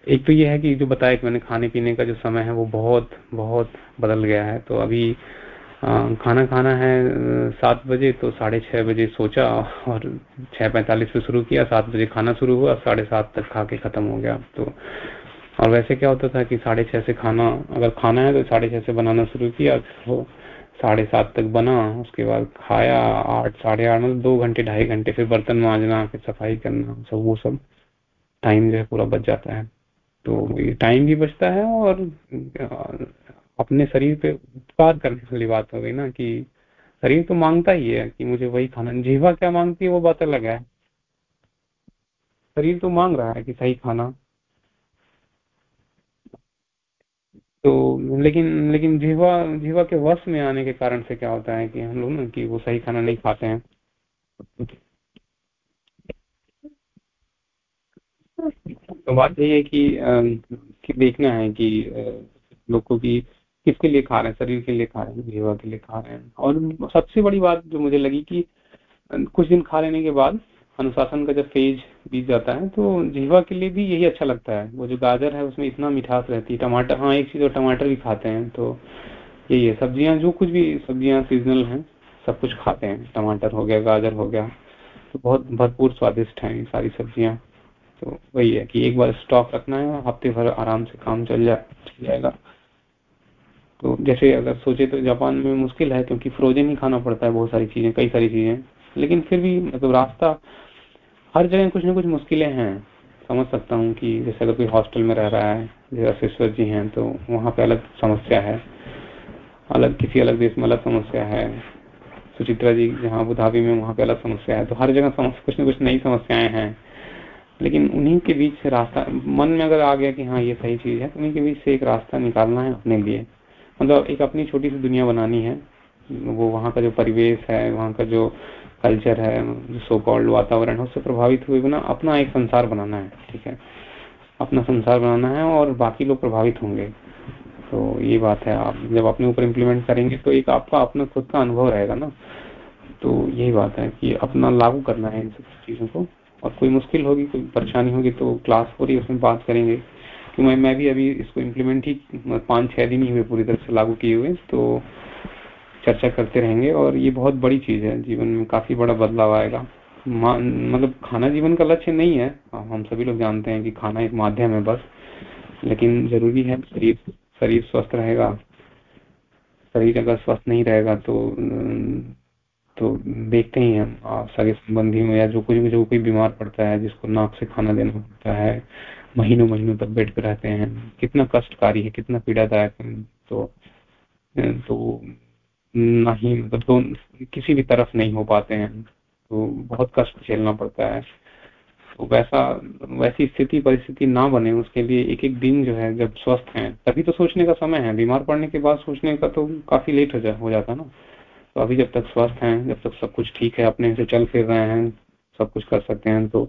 एक तो ये है कि जो बताया कि मैंने खाने पीने का जो समय है वो बहुत बहुत बदल गया है। तो अभी खाना खाना है, सात बजे तो साढ़े छह बजे सोचा और छह पैंतालीस पे शुरू किया, सात बजे खाना शुरू हुआ, साढ़े सात तक खा के खत्म हो गया। तो और वैसे क्या होता था कि साढ़े छह से खाना, अगर खाना है तो साढ़े छह से बनाना शुरू किया तो साढ़े सात तक बना, उसके बाद खाया, आठ, साढ़े आठ मतलब दो घंटे, ढाई घंटे फिर बर्तन मांजना, फिर सफ़ाई करना, सब वो सब। टाइम जो है पूरा बच जाता है। तो ये टाइम भी बचता है और अपने शरीर पे उपकार करने वाली बात हो गई ना कि शरीर तो माँगता ही है कि मुझे वही खाना जीवा क्या मांगती है वो बात अलग है। शरीर तो मांग रहा है कि सही खाना। तो लेकिन लेकिन जीवा जीवा के वश में आने के कारण से क्या होता है कि हम लोग ना कि वो सही खाना नहीं खाते हैं। तो बात यही है कि, कि देखना है कि लोगों की किसके लिए खा रहे हैं? शरीर के लिए खा रहे हैं? जीवा के लिए खा रहे हैं? और सबसे बड़ी बात जो मुझे लगी कि कुछ दिन खा लेने के बाद अनुशासन का जब फ़ेज़ बीत जाता है तो जीवा के लिए भी यही अच्छा लगता है। वो जो गाजर है, उसमें इतना मिठास रहती है। टमाटर हाँ एक चीज़ और टमाटर भी खाते हैं तो यही है। सब्ज़ियाँ, जो कुछ भी सब्ज़ियाँ सीजनल हैं, सब कुछ खाते हैं। टमाटर हो गया, गाजर हो गया तो बहुत भरपूर स्वादिष्ट है सारी सब्ज़ियाँ। तो वही है कि एक बार स्टॉक रखना है हफ़्ते भर आराम से काम चल जाएगा। तो जैसे अगर सोचे तो जापान में मुश्किल है क्योंकि फ्रोजन ही खाना पड़ता है बहुत सारी चीज़ें, कई सारी चीज़ें। लेकिन फिर भी मतलब रास्ता, हर जगह कुछ ना कुछ मुश्किलें हैं। समझ सकता हूँ कि जैसे अगर कोई हॉस्टल में रह रहा है, जैसे अशेश्वर जी हैं तो वहाँ पे अलग समस्या है। अलग किसी अलग देश में अलग समस्या है। सुचित्रा जी जहाँ अबू धाबी में वहाँ पे अलग समस्या है। तो हर जगह समस्या कुछ ना कुछ नई समस्याएँ हैं। लेकिन उन्हीं के बीच रास्ता, मन में अगर आ गया कि हाँ ये सही चीज़ है तो उन्हीं के बीच से एक रास्ता निकालना है अपने लिए। मतलब एक अपनी छोटी सी दुनिया बनानी है। वो वहाँ का जो परिवेश है, वहाँ का जो कल्चर है, जो सो कॉल्ड वातावरण है, उससे प्रभावित हुए बिना अपना एक संसार बनाना है, ठीक है? अपना संसार बनाना है और बाकी लोग प्रभावित होंगे। तो ये बात है। आप जब अपने ऊपर इम्प्लीमेंट करेंगे तो एक आपका, अपना खुद का अनुभव रहेगा ना। तो यही बात है कि अपना लागू करना है इन सब चीज़ों को। और कोई मुश्किल होगी, कोई परेशानी होगी तो क्लास हो रही है, उसमें बात करेंगे। कि मैं मैं भी अभी इसको इम्प्लीमेंट ही पाँच, छह दिन ही हुए पूरी तरह से लागू किए हुए तो चर्चा करते रहेंगे। और ये बहुत बड़ी चीज़ है, जीवन में काफ़ी बड़ा बदलाव आएगा। मतलब खाना जीवन का लक्ष्य नहीं है। हम सभी लोग जानते हैं कि खाना एक माध्यम है बस, लेकिन ज़रूरी है शरीर शरीर स्वस्थ रहेगा। शरीर अगर स्वस्थ नहीं रहेगा तो तो देखते ही हम सगे संबंधी में या जो कुछ भी, जो कोई बीमार पड़ता है, जिसको नाक से खाना देना पड़ता है महीनों महीनों तक बेड पे रहते हैं। कितना कष्टकारी है कितना पीड़ादायक है। तो तो ना ही मतलब तो किसी भी तरफ़ नहीं हो पाते हैं। तो बहुत कष्ट झेलना पड़ता है। तो वैसा वैसी स्थिति परिस्थिति ना बने उसके लिए एक एक दिन जो है जब स्वस्थ हैं तभी तो सोचने का समय है। बीमार पड़ने के बाद सोचने का तो काफ़ी लेट हो, जा, हो जाता ना। तो अभी जब तक स्वस्थ हैं जब तक सब कुछ ठीक है अपने से चल फिर रहे हैं सब कुछ कर सकते हैं तो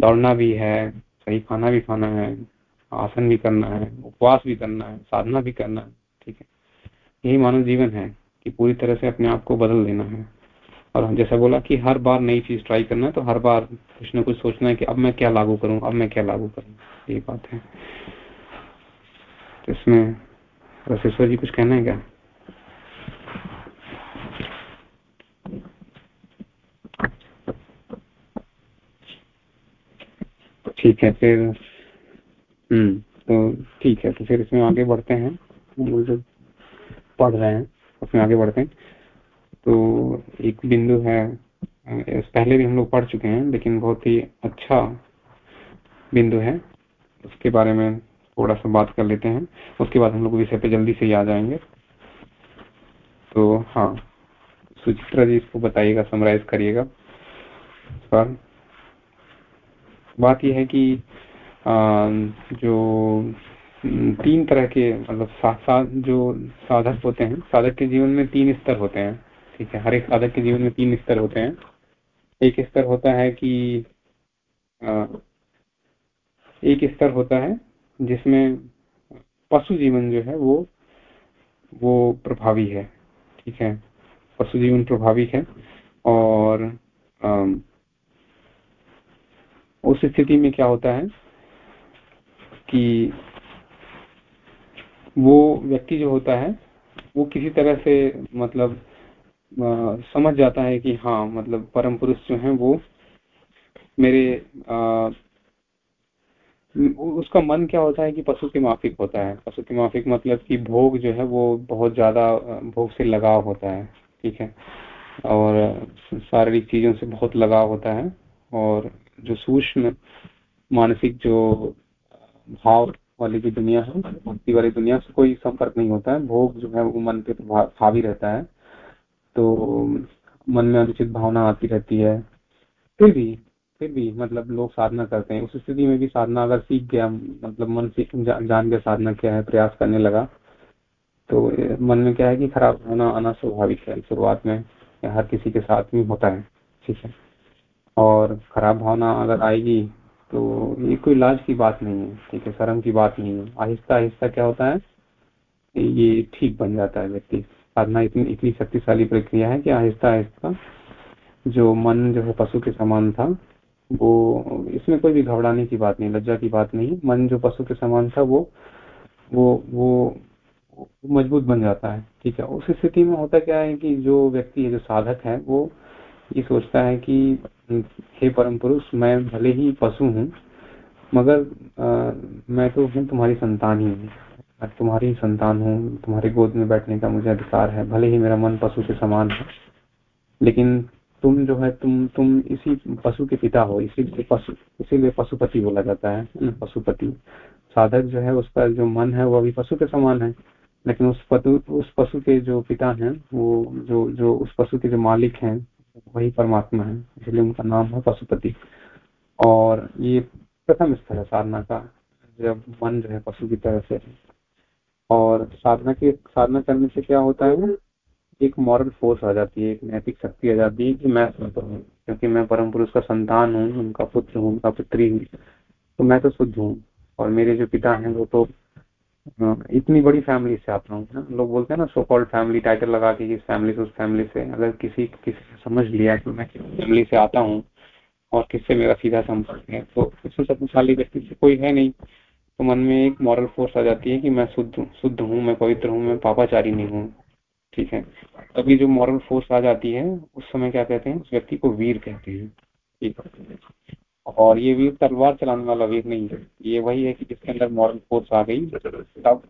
दौड़ना भी है। सही खाना भी खाना है, आसन भी करना है, उपवास भी करना है, साधना भी करना है, ठीक है? यही मानव जीवन है कि पूरी तरह से अपने आप को बदल देना है। और जैसा बोला कि हर बार नई चीज़ ट्राई करना है तो हर बार कुछ ना कुछ सोचना है कि अब मैं क्या लागू करूँ, अब मैं क्या लागू करूँ, ये बात है। तो इसमें रसेश्वर जी कुछ कहना है क्या? ठीक है फिर हम्म। तो ठीक है तो फिर इसमें आगे बढ़ते हैं। जो पढ़ रहे हैं उसमें आगे बढ़ते हैं। तो एक बिंदु है पहले भी हम लोग पढ़ चुके हैं लेकिन बहुत ही अच्छा बिंदु है। उसके बारे में थोड़ा सा बात कर लेते हैं। उसके बाद हम लोग विषय पे जल्दी से ही आ जाएँगे। तो हाँ सुचित्रा जी इसको बताइएगा समराइज करिएगा। पर बात यह है कि जो तीन तरह के मतलब सा, सा, जो साधक होते हैं साधक के जीवन में तीन स्तर होते हैं ठीक है? हर एक साधक के जीवन में तीन स्तर होते हैं। एक स्तर होता है कि आ, एक स्तर होता है जिसमें पशु जीवन जो है वो वो प्रभावी है ठीक है? पशु जीवन प्रभावी है और आ, उस स्थिति में क्या होता है कि वो व्यक्ति जो होता है वो किसी तरह से मतलब आ, समझ जाता है कि हाँ मतलब परम पुरुष जो है वो मेरे आ, उसका मन क्या होता है कि पशु के माफिक होता है। पशु के माफिक मतलब कि भोग जो है वो बहुत ज़्यादा भोग से लगाव होता है ठीक है? और शारीरिक चीज़ों से बहुत लगाव होता है और जो सूक्ष्म मानसिक जो भाव वाली जो दुनिया है भक्ति वाली दुनिया से कोई संपर्क नहीं होता है। भोग जो है वो मन पे तो हावी रहता है। तो मन में अनुचित भावना आती रहती है। फिर भी फिर भी मतलब लोग साधना करते हैं। उस स्थिति में भी साधना अगर सीख गया मतलब मन सीख जा, जान गया साधना क्या है प्रयास करने लगा तो मन में क्या है कि खराब होना आना स्वाभाविक है। शुरुआत में हर किसी के साथ में होता है। ठीक है। और खराब भावना अगर आएगी तो ये कोई लाज की बात नहीं है, ठीक है, शर्म की बात नहीं है। आहिस्ता आहिस्ता क्या होता है ये ठीक बन जाता है व्यक्ति। साधना इतनी इतनी शक्तिशाली प्रक्रिया है कि आहिस्ता आहिस्ता जो मन, जो है पशु के समान था, वो इसमें कोई भी घबराने की बात नहीं, लज्जा की बात नहीं। मन जो पशु के समान था, वो वो वो मज़बूत बन जाता है, ठीक है। उस स्थिति में होता क्या है कि जो व्यक्ति है जो साधक है, वो ये सोचता है कि हे परम पुरुष मैं भले ही पशु हूँ मगर आ, मैं तो हूँ तुम्हारी संतान ही। हूँ तुम्हारी संतान हूँ तुम्हारे गोद में बैठने का मुझे अधिकार है भले ही मेरा मन पशु के समान है। लेकिन तुम जो है तुम तुम इसी पशु के पिता हो इसीलिए पशु इसीलिए पशुपति बोला जाता है पशुपति। साधक जो है उसका जो मन है वो अभी पशु के समान है। लेकिन उस पशु उस पशु के जो पिता हैं वो जो जो उस पशु के जो मालिक हैं वही परमात्मा है, इसलिए उनका नाम है पशुपति। और ये प्रथम स्तर है साधना का, जब मन जो है पशु की तरह से। और साधना के, साधना करने से क्या होता है, एक मॉरल फोर्स आ जाती है, एक नैतिक शक्ति आ जाती है कि मैं शुद्ध हूँ, क्योंकि मैं परम पुरुष का संतान हूँ, उनका पुत्र हूँ, उनका पुत्री हूँ तो मैं तो शुद्ध हूँ। और मेरे जो पिता हैं वो तो इतनी बड़ी फैमिली से आता हूँ ना लोग बोलते हैं ना सो कॉल्ड फैमिली टाइटल लगा के इस फैमिली से, उस फैमिली से, अगर किसी किसी से समझ लिया कि मैं किस फैमिली से आता हूँ और किससे मेरा सीधा संपर्क है तो उससे शक्तिशाली व्यक्ति से कोई है नहीं। तो मन में एक मॉरल फोर्स आ जाती है कि मैं शुद्ध शुद्ध हूँ, मैं पवित्र हूँ, मैं पापाचारी नहीं हूँ, ठीक है? तभी जो मॉरल फोर्स आ जाती है, उस समय क्या कहते हैं? उस व्यक्ति को वीर कहते हैं, ठीक है? और ये वीर तलवार चलाने वाला वीर नहीं है। ये वही है कि जिसके अंदर मॉरल फोर्स आ गई, तब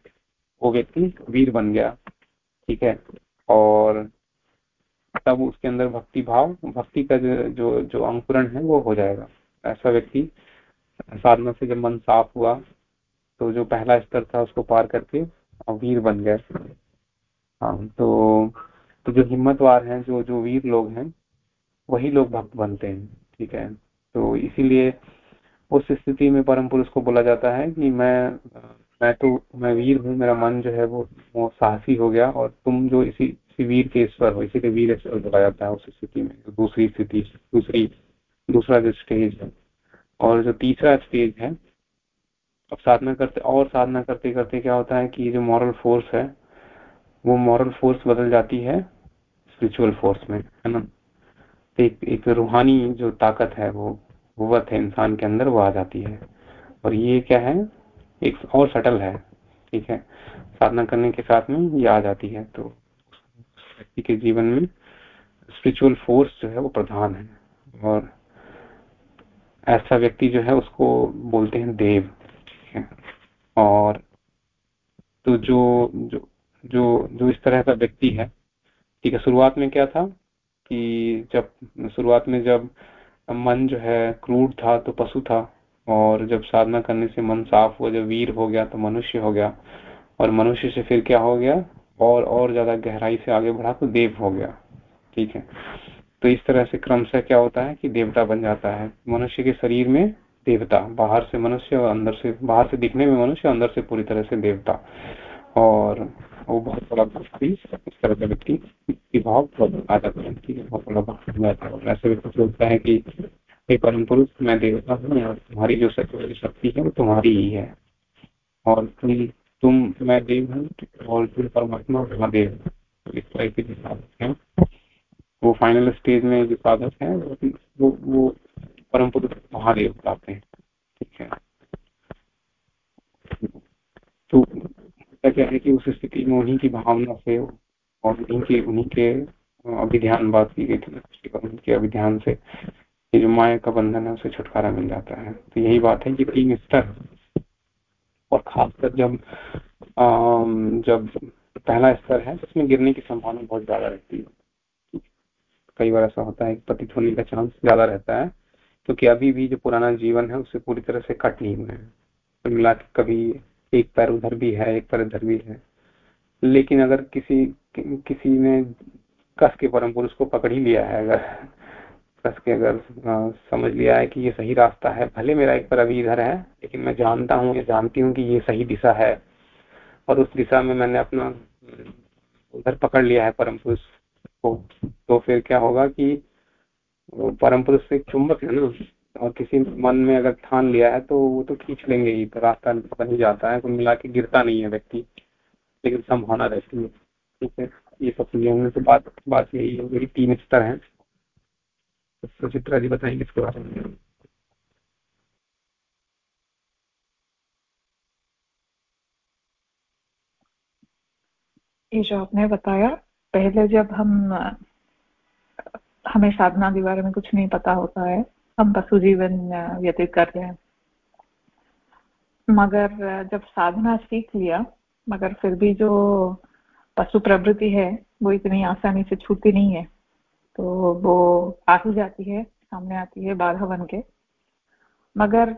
वो व्यक्ति वीर बन गया, ठीक है? और तब उसके अंदर भक्ति भाव, भक्ति का जो जो अंकुरण है, वो हो जाएगा। ऐसा व्यक्ति साधना से जब मन साफ़ हुआ तो जो पहला स्तर था उसको पार करके वीर बन गए हाँ तो तो जो हिम्मतवार हैं, जो जो वीर लोग हैं, वही लोग भक्त बनते हैं, ठीक है? तो इसीलिए उस स्थिति में परम पुरुष को बोला जाता है कि मैं मैं तो मैं वीर हूँ, मेरा मन जो है वो वो साहसी हो गया और तुम जो इसी इसी वीर के ईश्वर हो इसीलिए वीर बोला जाता है उस स्थिति में। दूसरी स्थिति, दूसरी, दूसरा जो स्टेज है और जो तीसरा स्टेज है, अब साधना करते, और साधना करते करते क्या होता है कि जो मॉरल फोर्स है, वो मॉरल फोर्स बदल जाती है स्पिरिचुअल फोर्स में, है ना? एक एक रूहानी जो ताकत है वो कुत है इंसान के अंदर, वो आ जाती है। और ये क्या है? एक और सटल है, ठीक है? साधना करने के साथ में ये आ जाती है तो व्यक्ति के जीवन में स्पिरिचुअल फोर्स जो है वो प्रधान है। और ऐसा व्यक्ति जो है, उसको बोलते हैं देव, ठीक है? और तो जो जो जो जो इस तरह का व्यक्ति है, ठीक है? शुरुआत में क्या था कि जब, शुरुआत में जब मन जो है क्रूर था तो पशु था। और जब साधना करने से मन साफ़ हुआ, जब वीर हो गया तो मनुष्य हो गया। और मनुष्य से फिर क्या हो गया? और और ज़्यादा गहराई से आगे बढ़ा तो देव हो गया। ठीक है? तो इस तरह से क्रम से क्या होता है कि देवता बन जाता है। मनुष्य के शरीर में देवता, बाहर से मनुष्य और अंदर से, बाहर से दिखने में मनुष्य, अंदर से पूरी तरह से देवता। और वो बहुत बड़ा भक्ति इस तरह का व्यक्ति भाव आ जाता है कि बहुत बड़ा भक्त बन जाता है ऐसे व्यक्ति सोचता है कि हे परम पुरुष मैं देवता हूँ और तुम्हारी जो शक्ति है वो तुम्हारी ही है। और तुम तुम, मैं देव हूँ और तुम परमात्मा महादेव तो इस तरह के जो साधक है, वो फाइनल स्टेज में जो साधक है, वो वो परम पुरुष महादेव आते हैं। ठीक है। तो क्या है कि उस स्थिति में उन्हीं की भावना से और उन्हीं उन्हीं के अभिध्यान बात की गई थी उन्हीं के अभिध्यान से ये जो माया का बंधन है उसे छुटकारा मिल जाता है। तो यही बात है कि तीन स्तर और खासकर जब आ, जब पहला स्तर है उसमें गिरने की संभावना बहुत ज़्यादा रहती है। कई बार ऐसा होता है पतित होने का चांस ज़्यादा रहता है क्योंकि अभी भी जो पुराना जीवन है उससे पूरी तरह से कट नहीं हुए हैं। मिला कभी एक पैर उधर भी है एक पैर इधर भी है। लेकिन अगर किसी किसी ने कस के परम पुरुष को पकड़ ही लिया है अगर कस के अगर आ, समझ लिया है कि ये सही रास्ता है भले मेरा एक पर अभी इधर है लेकिन मैं जानता हूँ या जानती हूँ कि ये सही दिशा है। और उस दिशा में मैंने अपना उधर पकड़ लिया है परम पुरुष को। तो फिर क्या होगा कि परम पुरुष से चुंबक है ना और किसी मन में अगर ठान लिया है तो वो तो खींच लेंगे ही तो रास्ता बन जाता है तो मिला के गिरता नहीं है व्यक्ति। लेकिन संभावना रहती है ठीक है, ये सब चीज़ें तो बात बात यही है, मेरी तीन स्तर है। सुचित्रा जी बताएँगे इसके बारे में। ये जो आपने बताया, पहले जब हम, हमें साधना के बारे में कुछ नहीं पता होता है, हम पशु जीवन व्यतीत कर रहे हैं। मगर जब साधना सीख लिया मगर फिर भी जो पशु प्रवृत्ति है, वो इतनी आसानी से छूटती नहीं है। तो वो आ ही जाती है, सामने आती है बाधा बन के। मगर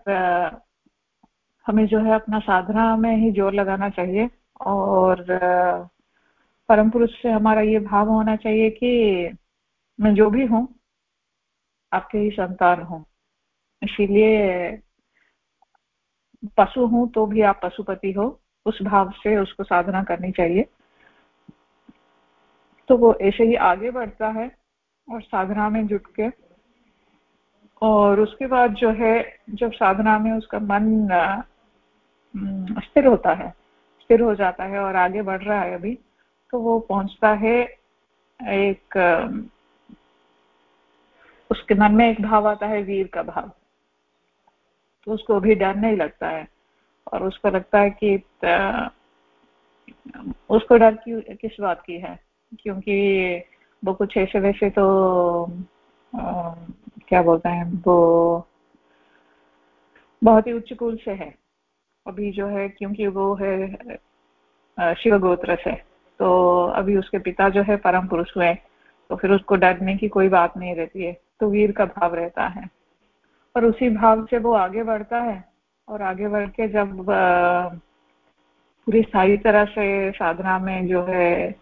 हमें जो है अपना साधना में ही ज़ोर लगाना चाहिए और परम पुरुष से हमारा ये भाव होना चाहिए कि मैं जो भी हूँ, आपके ही संतान हूँ। इसीलिए पशु हूँ तो भी आप पशुपति हो। उस भाव से उसको साधना करनी चाहिए। तो वो ऐसे ही आगे बढ़ता है और साधना में जुट के और उसके बाद जो है, जब साधना में उसका मन स्थिर होता है, स्थिर हो जाता है और आगे बढ़ रहा है अभी तो वो पहुँचता है एक, उसके मन में एक भाव आता है, वीर का भाव। तो उसको भी डर नहीं लगता है। और उसको लगता है कि उसको डर की किस बात की है? क्योंकि वो कुछ ऐसे वैसे तो आ, क्या बोलते हैं वो बहुत ही उच्च कुल से है। अभी जो है क्योंकि वो है शिव गोत्र से तो अभी उसके पिता जो है परम पुरुष हुए तो फिर उसको डरने की कोई बात नहीं रहती है तो वीर का भाव रहता है। और उसी भाव से वो आगे बढ़ता है और आगे बढ़ के जब पूरी सारी तरह से साधना में जो है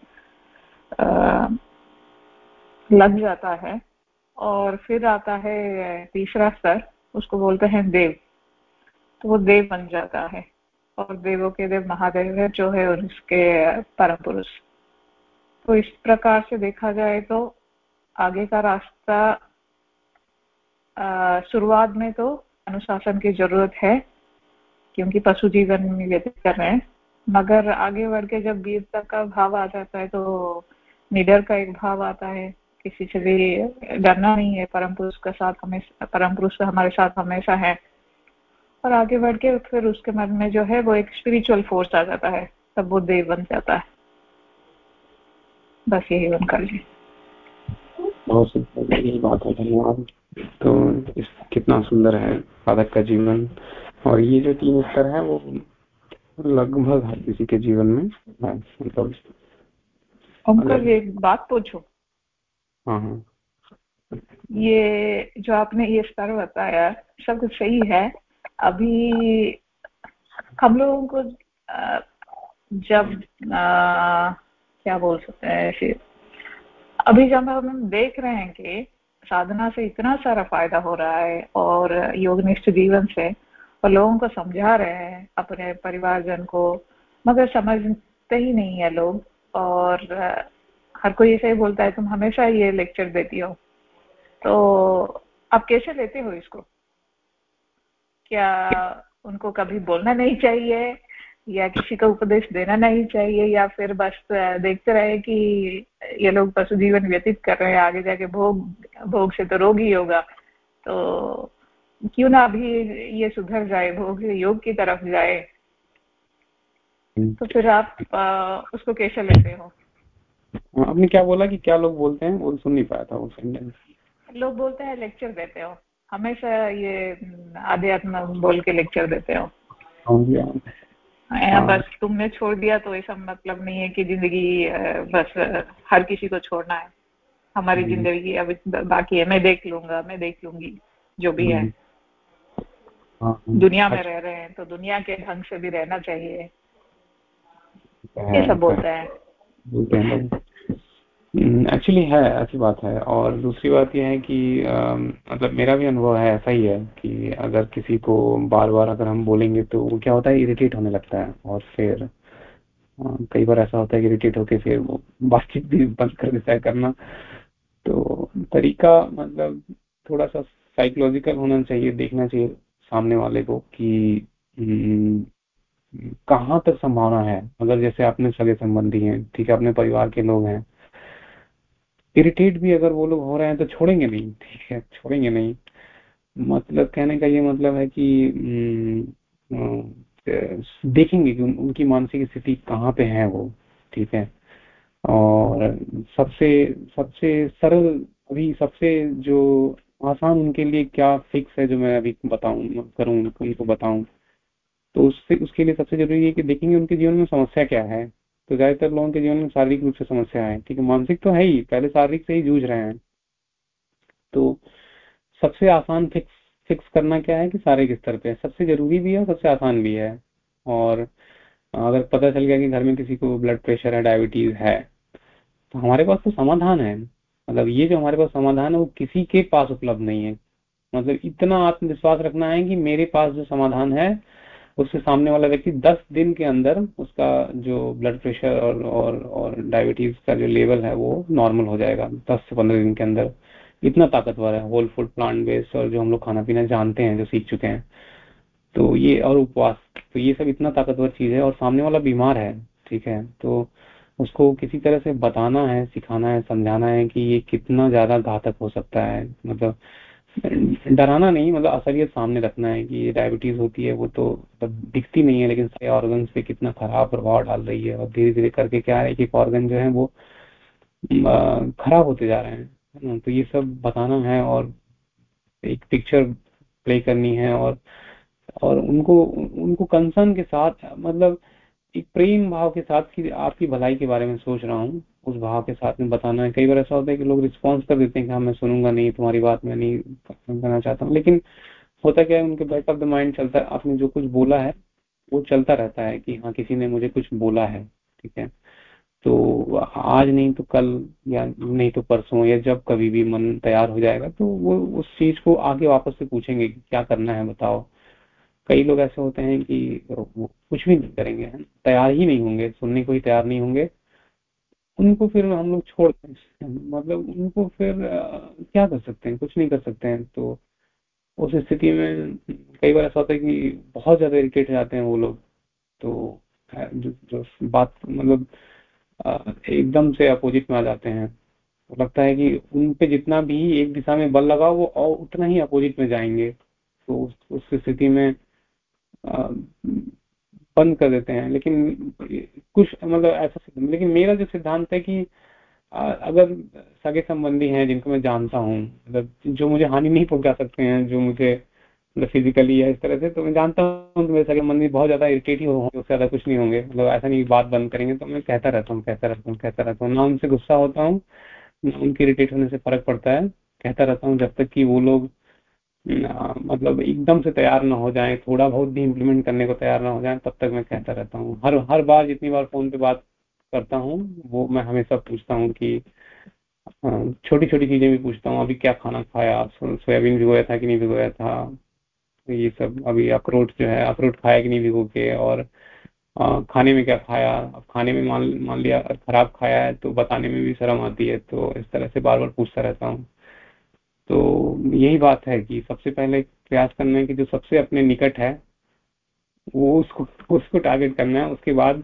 लग जाता है और फिर आता है तीसरा स्तर, उसको बोलते हैं देव। तो वो देव बन जाता है और देवों के देव महादेव है जो है उसके परम पुरुष। तो इस प्रकार से देखा जाए तो आगे का रास्ता शुरुआत में तो अनुशासन की ज़रूरत है क्योंकि पशु जीवन में व्यतीत कर रहे हैं। मगर आगे बढ़ के जब वीरता का भाव आ जाता है तो निडर का एक भाव आता है। किसी से भी डरना नहीं है। परम पुरुष के साथ हमेशा, परम पुरुष हमारे साथ हमेशा है। और आगे बढ़ के फिर उसके मन में जो है, वो एक स्पिरिचुअल फोर्स आ जाता है। तब वो देव बन जाता है। बस यही बनकर जी। बहुत यही बात है, धन्यवाद। तो इस, कितना सुंदर है साधक का जीवन। और ये जो तीन स्तर है वो लगभग हर किसी के जीवन में है मतलब अंकल एक बात पूछो। हाँ हाँ। ये जो आपने ये स्तर बताया सब कुछ सही है। अभी हम लोगों को जब आ, क्या बोल सकते हैं फिर अभी जब हम देख रहे हैं कि साधना से इतना सारा फ़ायदा हो रहा है और योग निष्ठ जीवन से और लोगों को समझा रहे हैं अपने परिवारजन को, मगर समझते ही नहीं है लोग। और हर कोई ऐसे ही बोलता है, तुम हमेशा ये लेक्चर देती हो। तो आप कैसे लेते हो इसको? क्या उनको कभी बोलना नहीं चाहिए? या किसी का उपदेश देना नहीं चाहिए? या फिर बस देखते रहे कि ये लोग पशु जीवन व्यतीत कर रहे हैं, आगे जाके भोग भोग से तो रोग ही होगा। तो क्यों ना अभी ये सुधर जाए भोग योग की तरफ़ जाए तो फिर आप आ, उसको कैसे लेते हो? हाँ, आपने क्या बोला कि क्या लोग बोलते हैं? वो सुन नहीं पाया था वो सेंटेंस लोग बोलते हैं लेक्चर देते हो। हमेशा ये आध्यात्म बोल के लेक्चर देते हो। हाँ, बस तुमने छोड़ दिया तो ऐसा मतलब नहीं है कि ज़िंदगी बस हर किसी को छोड़ना है। हमारी हम्म। ज़िंदगी अभी बाकी है मैं देख लूँगा मैं देख लूँगी जो भी है। हम्म। हाँ, दुनिया में अच्छा। रह रहे हैं तो दुनिया के ढंग से भी रहना चाहिए। ये सब बोलते हैं। एक्चुअली हम्म, है ऐसी बात है। और दूसरी बात यह है कि आ, मतलब मेरा भी अनुभव है ऐसा ही है कि अगर किसी को बार बार अगर हम बोलेंगे तो वो क्या होता है इरिटेट होने लगता है। और फिर आ, कई बार ऐसा होता है कि इरिटेट होके फिर वो बातचीत भी बंद कर देता है करना। तो तरीका मतलब थोड़ा सा साइकोलॉजिकल होना चाहिए देखना चाहिए। सामने वाले को कि हम्म, कहाँ तक संभावना है? अगर जैसे अपने सगे संबंधी हैं ठीक है अपने परिवार के लोग हैं इरिटेट भी अगर वो लोग हो रहे हैं तो छोड़ेंगे नहीं ठीक है छोड़ेंगे नहीं। मतलब कहने का ये मतलब है कि देखेंगे कि उनकी मानसिक स्थिति कहाँ पे है वो ठीक है। और सबसे सबसे सरल अभी सबसे जो आसान उनके लिए क्या फिक्स है जो मैं अभी बताऊँ, करूँ, उनको बताऊँ। तो उससे, उसके लिए सबसे ज़रूरी है कि देखेंगे उनके जीवन में समस्या क्या है। तो ज़्यादातर लोगों के जीवन में शारीरिक रूप से समस्या है, ठीक है? मानसिक तो है ही, पहले शारीरिक से ही जूझ रहे हैं। तो सबसे आसान फिक्स फिक्स करना क्या है कि शारीरिक स्तर पे। सबसे ज़रूरी भी है और सबसे आसान भी है। और अगर पता चल गया कि घर में किसी को ब्लड प्रेशर है डायबिटीज़ है तो हमारे पास तो समाधान है। मतलब ये जो हमारे पास समाधान है, वो किसी के पास उपलब्ध नहीं है। मतलब इतना आत्मविश्वास रखना है कि मेरे पास जो समाधान है, उसके सामने वाला व्यक्ति 10 दिन के अंदर उसका जो ब्लड प्रेशर और और और डायबिटीज़ का जो लेवल है, वो नॉर्मल हो जाएगा 10 से 15 दिन के अंदर। इतना ताकतवर है होल फ़ूड प्लांट बेस्ड और जो हम लोग खाना पीना जानते हैं, जो सीख चुके हैं। तो ये और उपवास तो ये सब इतना ताकतवर चीज़ है और सामने वाला बीमार है, ठीक है? तो उसको किसी तरह से बताना है, सिखाना है, समझाना है कि ये कितना ज़्यादा घातक हो सकता है। मतलब डराना नहीं मतलब असलियत सामने रखना है कि ये डायबिटीज़ होती है, वो तो मतलब दिखती नहीं है, लेकिन सारे ऑर्गन पे कितना खराब प्रभाव डाल रही है। और धीरे धीरे करके क्या है कि ऑर्गन जो है वो खराब होते जा रहे हैं तो ये सब बताना है और एक पिक्चर प्ले करनी है और और उनको उनको कंसर्न के साथ मतलब एक प्रेम भाव के साथ की आपकी भलाई के बारे में सोच रहा हूँ, उस भाव के साथ में बताना है। कई बार ऐसा होता है कि लोग रिस्पॉन्स कर देते हैं कि हाँ मैं सुनूँगा नहीं, तुम्हारी बात मैं नहीं करना चाहता हूँ। लेकिन होता क्या है, उनके बैक ऑफ़ द माइंड चलता है। आपने जो कुछ बोला है, वो चलता रहता है कि हाँ किसी ने मुझे कुछ बोला है, ठीक है? तो आज नहीं तो कल या नहीं तो परसों या जब कभी भी मन तैयार हो जाएगा तो वो उस चीज़ को आगे वापस से पूछेंगे कि क्या करना है, बताओ। कई लोग ऐसे होते हैं कि वो कुछ भी नहीं करेंगे तैयार ही नहीं होंगे सुनने को ही तैयार नहीं होंगे। उनको फिर हम लोग छोड़ मतलब उनको फिर क्या कर सकते हैं? कुछ नहीं कर सकते हैं। तो उस स्थिति में कई बार ऐसा होता है कि बहुत ज़्यादा इरिटेट जाते हैं वो लोग। तो जो, जो बात मतलब एकदम से अपोजिट में आ जाते हैं। लगता है कि उन पे जितना भी एक दिशा में बल लगा वो उतना ही अपोजिट में जाएँगे। तो उस, उस स्थिति में बंद कर देते हैं। लेकिन कुछ मतलब ऐसा लेकिन मेरा जो सिद्धांत है कि अगर सगे संबंधी हैं जिनको मैं जानता हूँ मतलब जो मुझे हानि नहीं पहुँचा सकते हैं, जो मुझे मतलब फिजिकली या इस तरह से तो मैं जानता हूँ मेरे सगे संबंधी बहुत ज़्यादा इरिटेट ही होंगे, उससे ज़्यादा कुछ नहीं होंगे। मतलब ऐसा नहीं बात बंद करेंगे तो मैं कहता रहता हूँ, कहता रहता हूँ, कहता रहता हूँ। ना उनसे गुस्सा होता हूँ, ना उनके इरिटेट होने से फ़र्क पड़ता है। कहता रहता हूँ जब तक कि वो लोग मतलब एकदम से तैयार ना हो जाए, थोड़ा बहुत भी इम्प्लीमेंट करने को तैयार ना हो जाए, तब तक मैं कहता रहता हूँ। हर हर बार जितनी बार फ़ोन पे बात करता हूँ, वो मैं हमेशा पूछता हूँ कि छोटी छोटी चीज़ें भी पूछता हूँ, अभी क्या खाना खाया सोयाबीन भिगोया था कि नहीं भिगोया था, ये सब, अभी अखरोट जो है, अखरोट खाया कि नहीं भिगो के और खाने में क्या खाया, अब खाने में मान मान लिया खराब खाया है तो बताने में भी शर्म आती है तो इस तरह से बार बार पूछता रहता हूँ। तो यही बात है कि सबसे पहले प्रयास करना है कि जो सबसे अपने निकट है, वो उसको उसको टारगेट करना है। उसके बाद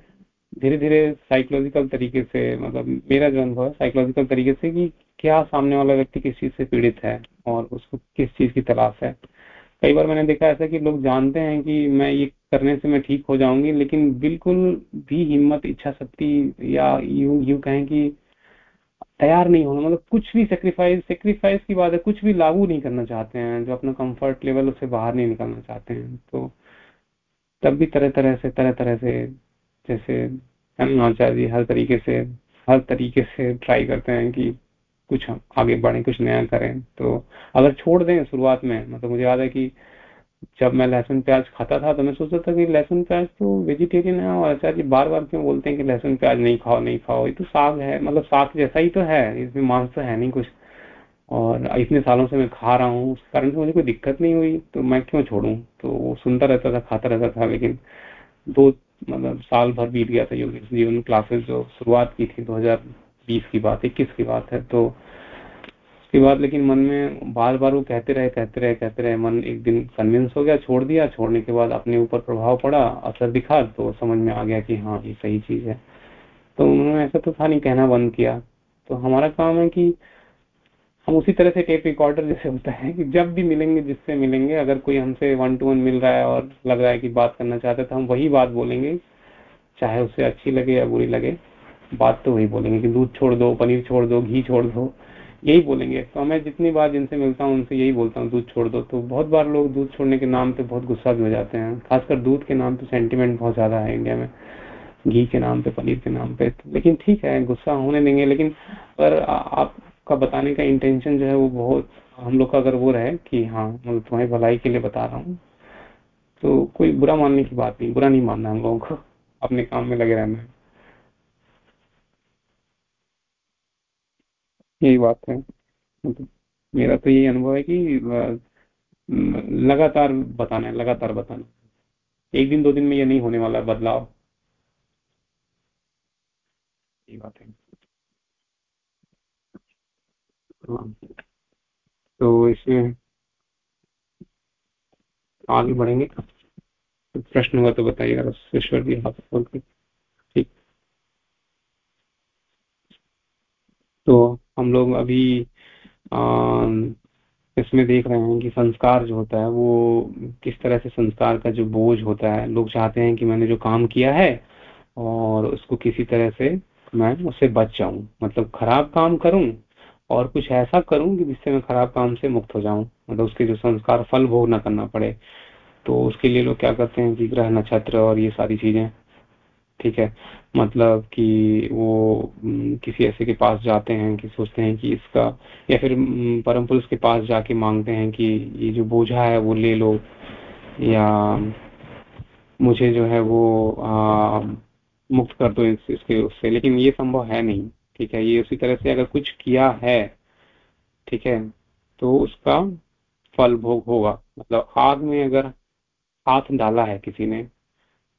धीरे धीरे साइकोलॉजिकल तरीके से मतलब मेरा जो अनुभव है साइकोलॉजिकल तरीके से कि क्या सामने वाला व्यक्ति किस चीज़ से पीड़ित है और उसको किस चीज़ की तलाश है। कई बार मैंने देखा ऐसा कि लोग जानते हैं कि मैं ये करने से मैं ठीक हो जाऊँगी, लेकिन बिल्कुल भी हिम्मत, इच्छा शक्ति या यूँ यूँ कहें कि तैयार नहीं होना मतलब कुछ भी सेक्रीफाइस सेक्रीफाइस की बात है, कुछ भी लागू नहीं करना चाहते हैं, जो अपना कंफर्ट लेवल उससे बाहर नहीं निकलना चाहते हैं तो तब भी तरह तरह से तरह तरह से जैसे जी हर तरीके से, हर तरीके से ट्राई करते हैं कि कुछ आगे बढ़े, कुछ नया करें तो अगर छोड़ दें शुरुआत में मतलब मुझे याद है कि जब मैं लहसुन प्याज खाता था तो मैं सोचता था कि लहसुन प्याज तो वेजिटेरियन है और आचार्य जी बार बार क्यों बोलते हैं कि लहसुन प्याज नहीं खाओ नहीं खाओ? ये तो साग है मतलब साग जैसा ही तो है, इसमें मांस तो है नहीं कुछ। और इतने सालों से मैं खा रहा हूँ, उस कारण से मुझे कोई दिक्कत नहीं हुई तो मैं क्यों छोड़ू? तो वो सुनता रहता था, खाता रहता था, लेकिन दो मतलब साल भर बीत गया था योगी जीवन क्लासेस जो शुरुआत की थी 2020 की बात 21 की बात है तो उसके बाद लेकिन मन में बार बार वो कहते रहे कहते रहे कहते रहे। मन एक दिन कन्विंस हो गया, छोड़ दिया। छोड़ने के बाद अपने ऊपर प्रभाव पड़ा, असर दिखा तो समझ में आ गया कि हाँ ये सही चीज़ है। तो उन्होंने ऐसा तो था नहीं, कहना बंद किया। तो हमारा काम है कि हम उसी तरह से टेप रिकॉर्डर जैसे होता है कि जब भी मिलेंगे, जिससे मिलेंगे, अगर कोई हमसे वन टू वन मिल रहा है और लग रहा है कि बात करना चाहते तो हम वही बात बोलेंगे। चाहे उससे अच्छी लगे या बुरी लगे, बात तो वही बोलेंगे कि दूध छोड़ दो, पनीर छोड़ दो, घी छोड़ दो। यही बोलेंगे। तो मैं जितनी बार जिनसे मिलता हूँ, उनसे यही बोलता हूँ, दूध छोड़ दो। तो बहुत बार लोग दूध छोड़ने के नाम पे बहुत गुस्सा भी हो जाते हैं। खासकर दूध के नाम पे सेंटिमेंट बहुत ज़्यादा है इंडिया में। घी के नाम पे, पनीर के नाम पे। लेकिन ठीक है, गुस्सा होने देंगे। लेकिन पर आपका बताने का इंटेंशन जो है वो बहुत, हम लोग का अगर वो रहे कि हाँ मैं तुम्हारी भलाई के लिए बता रहा हूँ तो कोई बुरा मानने की बात नहीं, बुरा नहीं मानना हम लोगों को। अपने काम में लगे रहना है। यही बात है। मतलब मेरा तो यही अनुभव है कि लगातार बताना है, लगातार बताना एक दिन, दो दिन में ये नहीं होने वाला बदलाव। यही बात है। हाँ। तो इसे आगे बढ़ेंगे। प्रश्न हुआ तो बताइएगा ईश्वर जी हाथ खोल के। ठीक। तो हम लोग अभी इसमें देख रहे हैं कि संस्कार जो होता है, वो किस तरह से संस्कार का जो बोझ होता है, लोग चाहते हैं कि मैंने जो काम किया है और उसको किसी तरह से मैं उससे बच जाऊँ। मतलब खराब काम करूँ और कुछ ऐसा करूँ कि जिससे मैं खराब काम से मुक्त हो जाऊँ। मतलब उसके जो संस्कार, फल भोग ना करना पड़े। तो उसके लिए लोग क्या करते हैं कि ग्रह नक्षत्र और ये सारी चीज़ें ठीक है? मतलब कि वो किसी ऐसे के पास जाते हैं कि सोचते हैं कि इसका या फिर परम पुरुष के पास जाके मांगते हैं कि ये जो बोझा है वो ले लो। या मुझे जो है वो आ, मुक्त कर दो इस, इसके उससे। लेकिन ये संभव है नहीं ठीक है? ये उसी तरह से अगर कुछ किया है ठीक है? तो उसका फल भोग होगा। मतलब आग में अगर हाथ डाला है किसी ने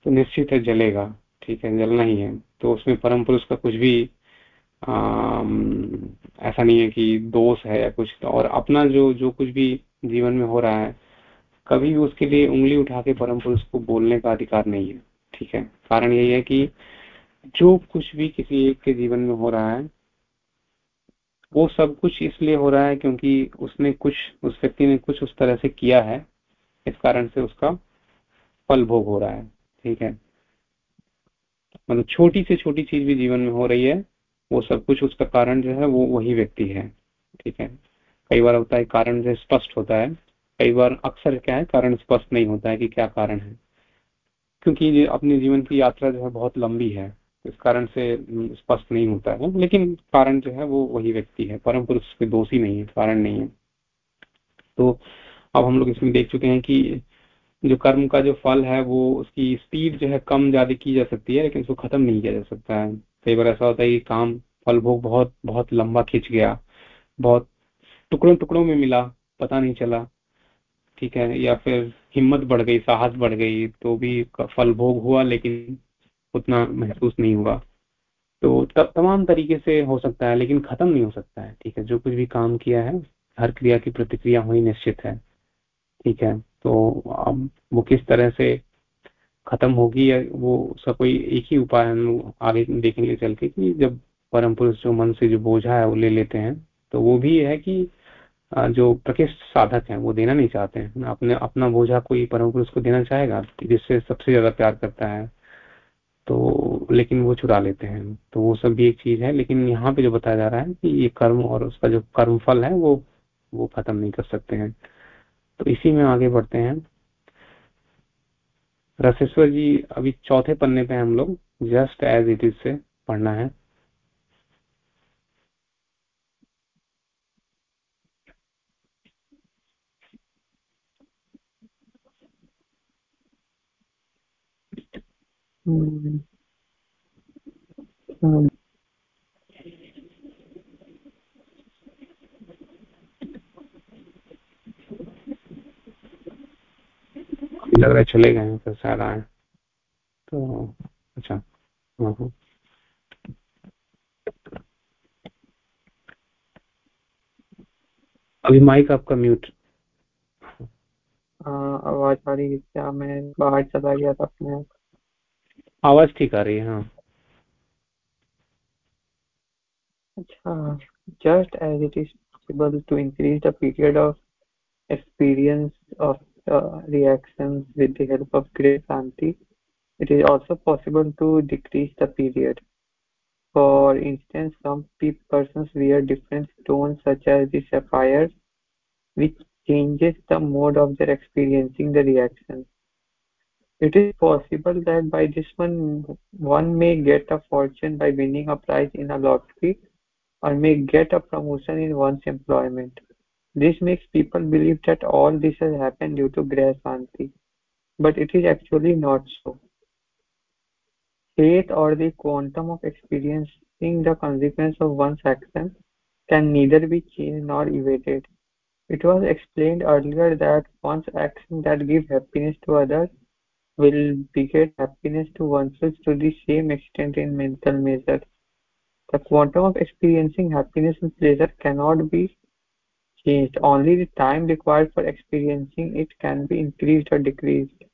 तो निश्चित है जलेगा। ठीक है जलना ही है। तो उसमें परम पुरुष का कुछ भी आ, ऐसा नहीं है कि दोष है या कुछ। और अपना जो जो कुछ भी जीवन में हो रहा है कभी भी उसके लिए उंगली उठा के परम पुरुष को बोलने का अधिकार नहीं है ठीक है? कारण यही है कि जो कुछ भी किसी एक के जीवन में हो रहा है वो सब कुछ इसलिए हो रहा है क्योंकि उसने कुछ उस व्यक्ति ने कुछ उस तरह से किया है इस कारण से उसका फल भोग हो रहा है ठीक है? मतलब छोटी से छोटी चीज़ भी जीवन में हो रही है, वो सब कुछ उसका कारण जो है वो वही व्यक्ति है, ठीक है? कई बार होता है कारण जो स्पष्ट होता है, कई बार अक्सर क्या है कारण स्पष्ट नहीं होता है कि क्या कारण है। क्योंकि अपने जीवन की यात्रा जो है बहुत लंबी है, इस कारण से स्पष्ट नहीं होता है, लेकिन कारण जो है वो वही व्यक्ति है, परम पुरुष के दोषी नहीं है, कारण नहीं है। तो अब हम लोग इसमें देख चुके हैं कि जो कर्म का जो फल है, वो उसकी स्पीड जो है कम ज़्यादा की जा सकती है, लेकिन उसको खत्म नहीं किया जा सकता है। कई बार ऐसा होता है कि काम, फल, भोग बहुत बहुत लंबा खिंच गया, बहुत टुकड़ों टुकड़ों में मिला, पता नहीं चला, ठीक है, या फिर हिम्मत बढ़ गई, साहस बढ़ गई तो भी फल, भोग हुआ, लेकिन उतना महसूस नहीं हुआ। तो तब तमाम तरीके से हो सकता है, लेकिन खत्म नहीं हो सकता है, ठीक है। जो कुछ भी काम किया है, हर क्रिया की प्रतिक्रिया हुई निश्चित है। ठीक है? तो अब वो किस तरह से खत्म होगी या वो उसका कोई एक ही उपाय हम आगे देखेंगे चल के कि जब परम पुरुष जो मन से जो बोझा है वो ले लेते हैं तो वो भी है कि जो प्रकृष्ट साधक हैं वो देना नहीं चाहते हैं। अपने, अपना बोझा कोई परम पुरुष को देना चाहेगा जिससे सबसे ज़्यादा प्यार करता है तो लेकिन वो चुरा लेते हैं। तो वो सब भी एक चीज़ है, लेकिन यहाँ पे जो बताया जा रहा है कि ये कर्म और उसका जो कर्म फल है वो वो खत्म नहीं कर सकते हैं। तो इसी में आगे बढ़ते हैं रसेश्वर जी, अभी चौथे पन्ने पे हम लोग जस्ट एज इट इज़ से पढ़ना है हम्म। हम्म। लग रहा है चले गए फिर शायद आए तो अच्छा हाँ, हाँ। अभी माइक आपका म्यूट आवाज़ आ रही है क्या? मैं बाहर चला गया था अपने आवाज़ ठीक आ रही है हाँ। अच्छा just as it is possible to increase the period of experience of uh, reactions with the help of great Santi, it is also possible to decrease the period. For instance, some persons wear different stones such as the sapphires, which changes the mode of their experiencing the reaction. It is possible that by this one, one may get a fortune by winning a prize in a lottery or may get a promotion in one's employment. This makes people believe that all this has happened due to Grah but it is actually not so. Faith or the quantum of experiencing the consequence of one's action can neither be changed nor evaded. It was explained earlier that one's action that give happiness to others will beget happiness to oneself to the same extent in mental measure. The quantum of experiencing happiness and pleasure cannot be changed. Only the time required for experiencing it can be increased or decreased.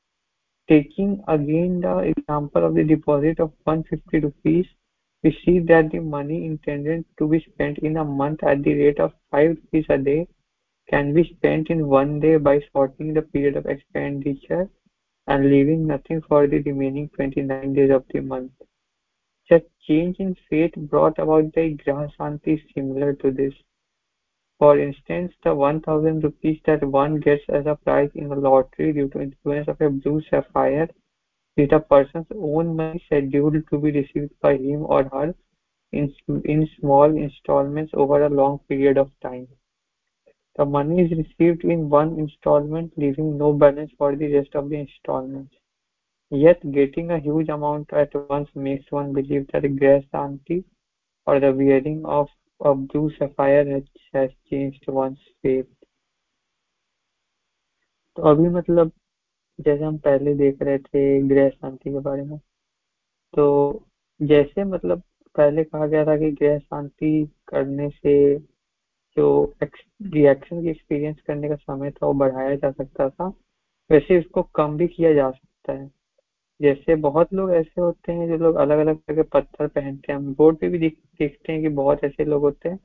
Taking again the example of the deposit of 150 rupees, we see that the money intended to be spent in a month at the rate of 5 rupees a day can be spent in one day by shortening the period of expenditure and leaving nothing for the remaining 29 days of the month. Such change in faith brought about by Grah Shanti is similar to this. For instance, the 1000 rupees that one gets as a prize in a lottery due to influence of a blue sapphire is the person's own money scheduled to be received by him or her in, in small installments over a long period of time. The money is received in one installment, leaving no balance for the rest of the installments. Yet getting a huge amount at once makes one believe that Grah Shanti or the wearing of a blue sapphire has, has changed one's faith. तो अभी मतलब जैसे हम पहले देख रहे थे ग्रह शांति के बारे में तो जैसे मतलब पहले कहा गया था कि ग्रह शांति करने से जो रिएक्शन की एक्सपीरियंस करने का समय था वो बढ़ाया जा सकता था, वैसे इसको कम भी किया जा सकता है जैसे बहुत लोग ऐसे होते हैं जो लोग अलग अलग तरह के पत्थर पहनते हैं, हम बोर्ड पे भी देखते हैं कि बहुत ऐसे लोग होते हैं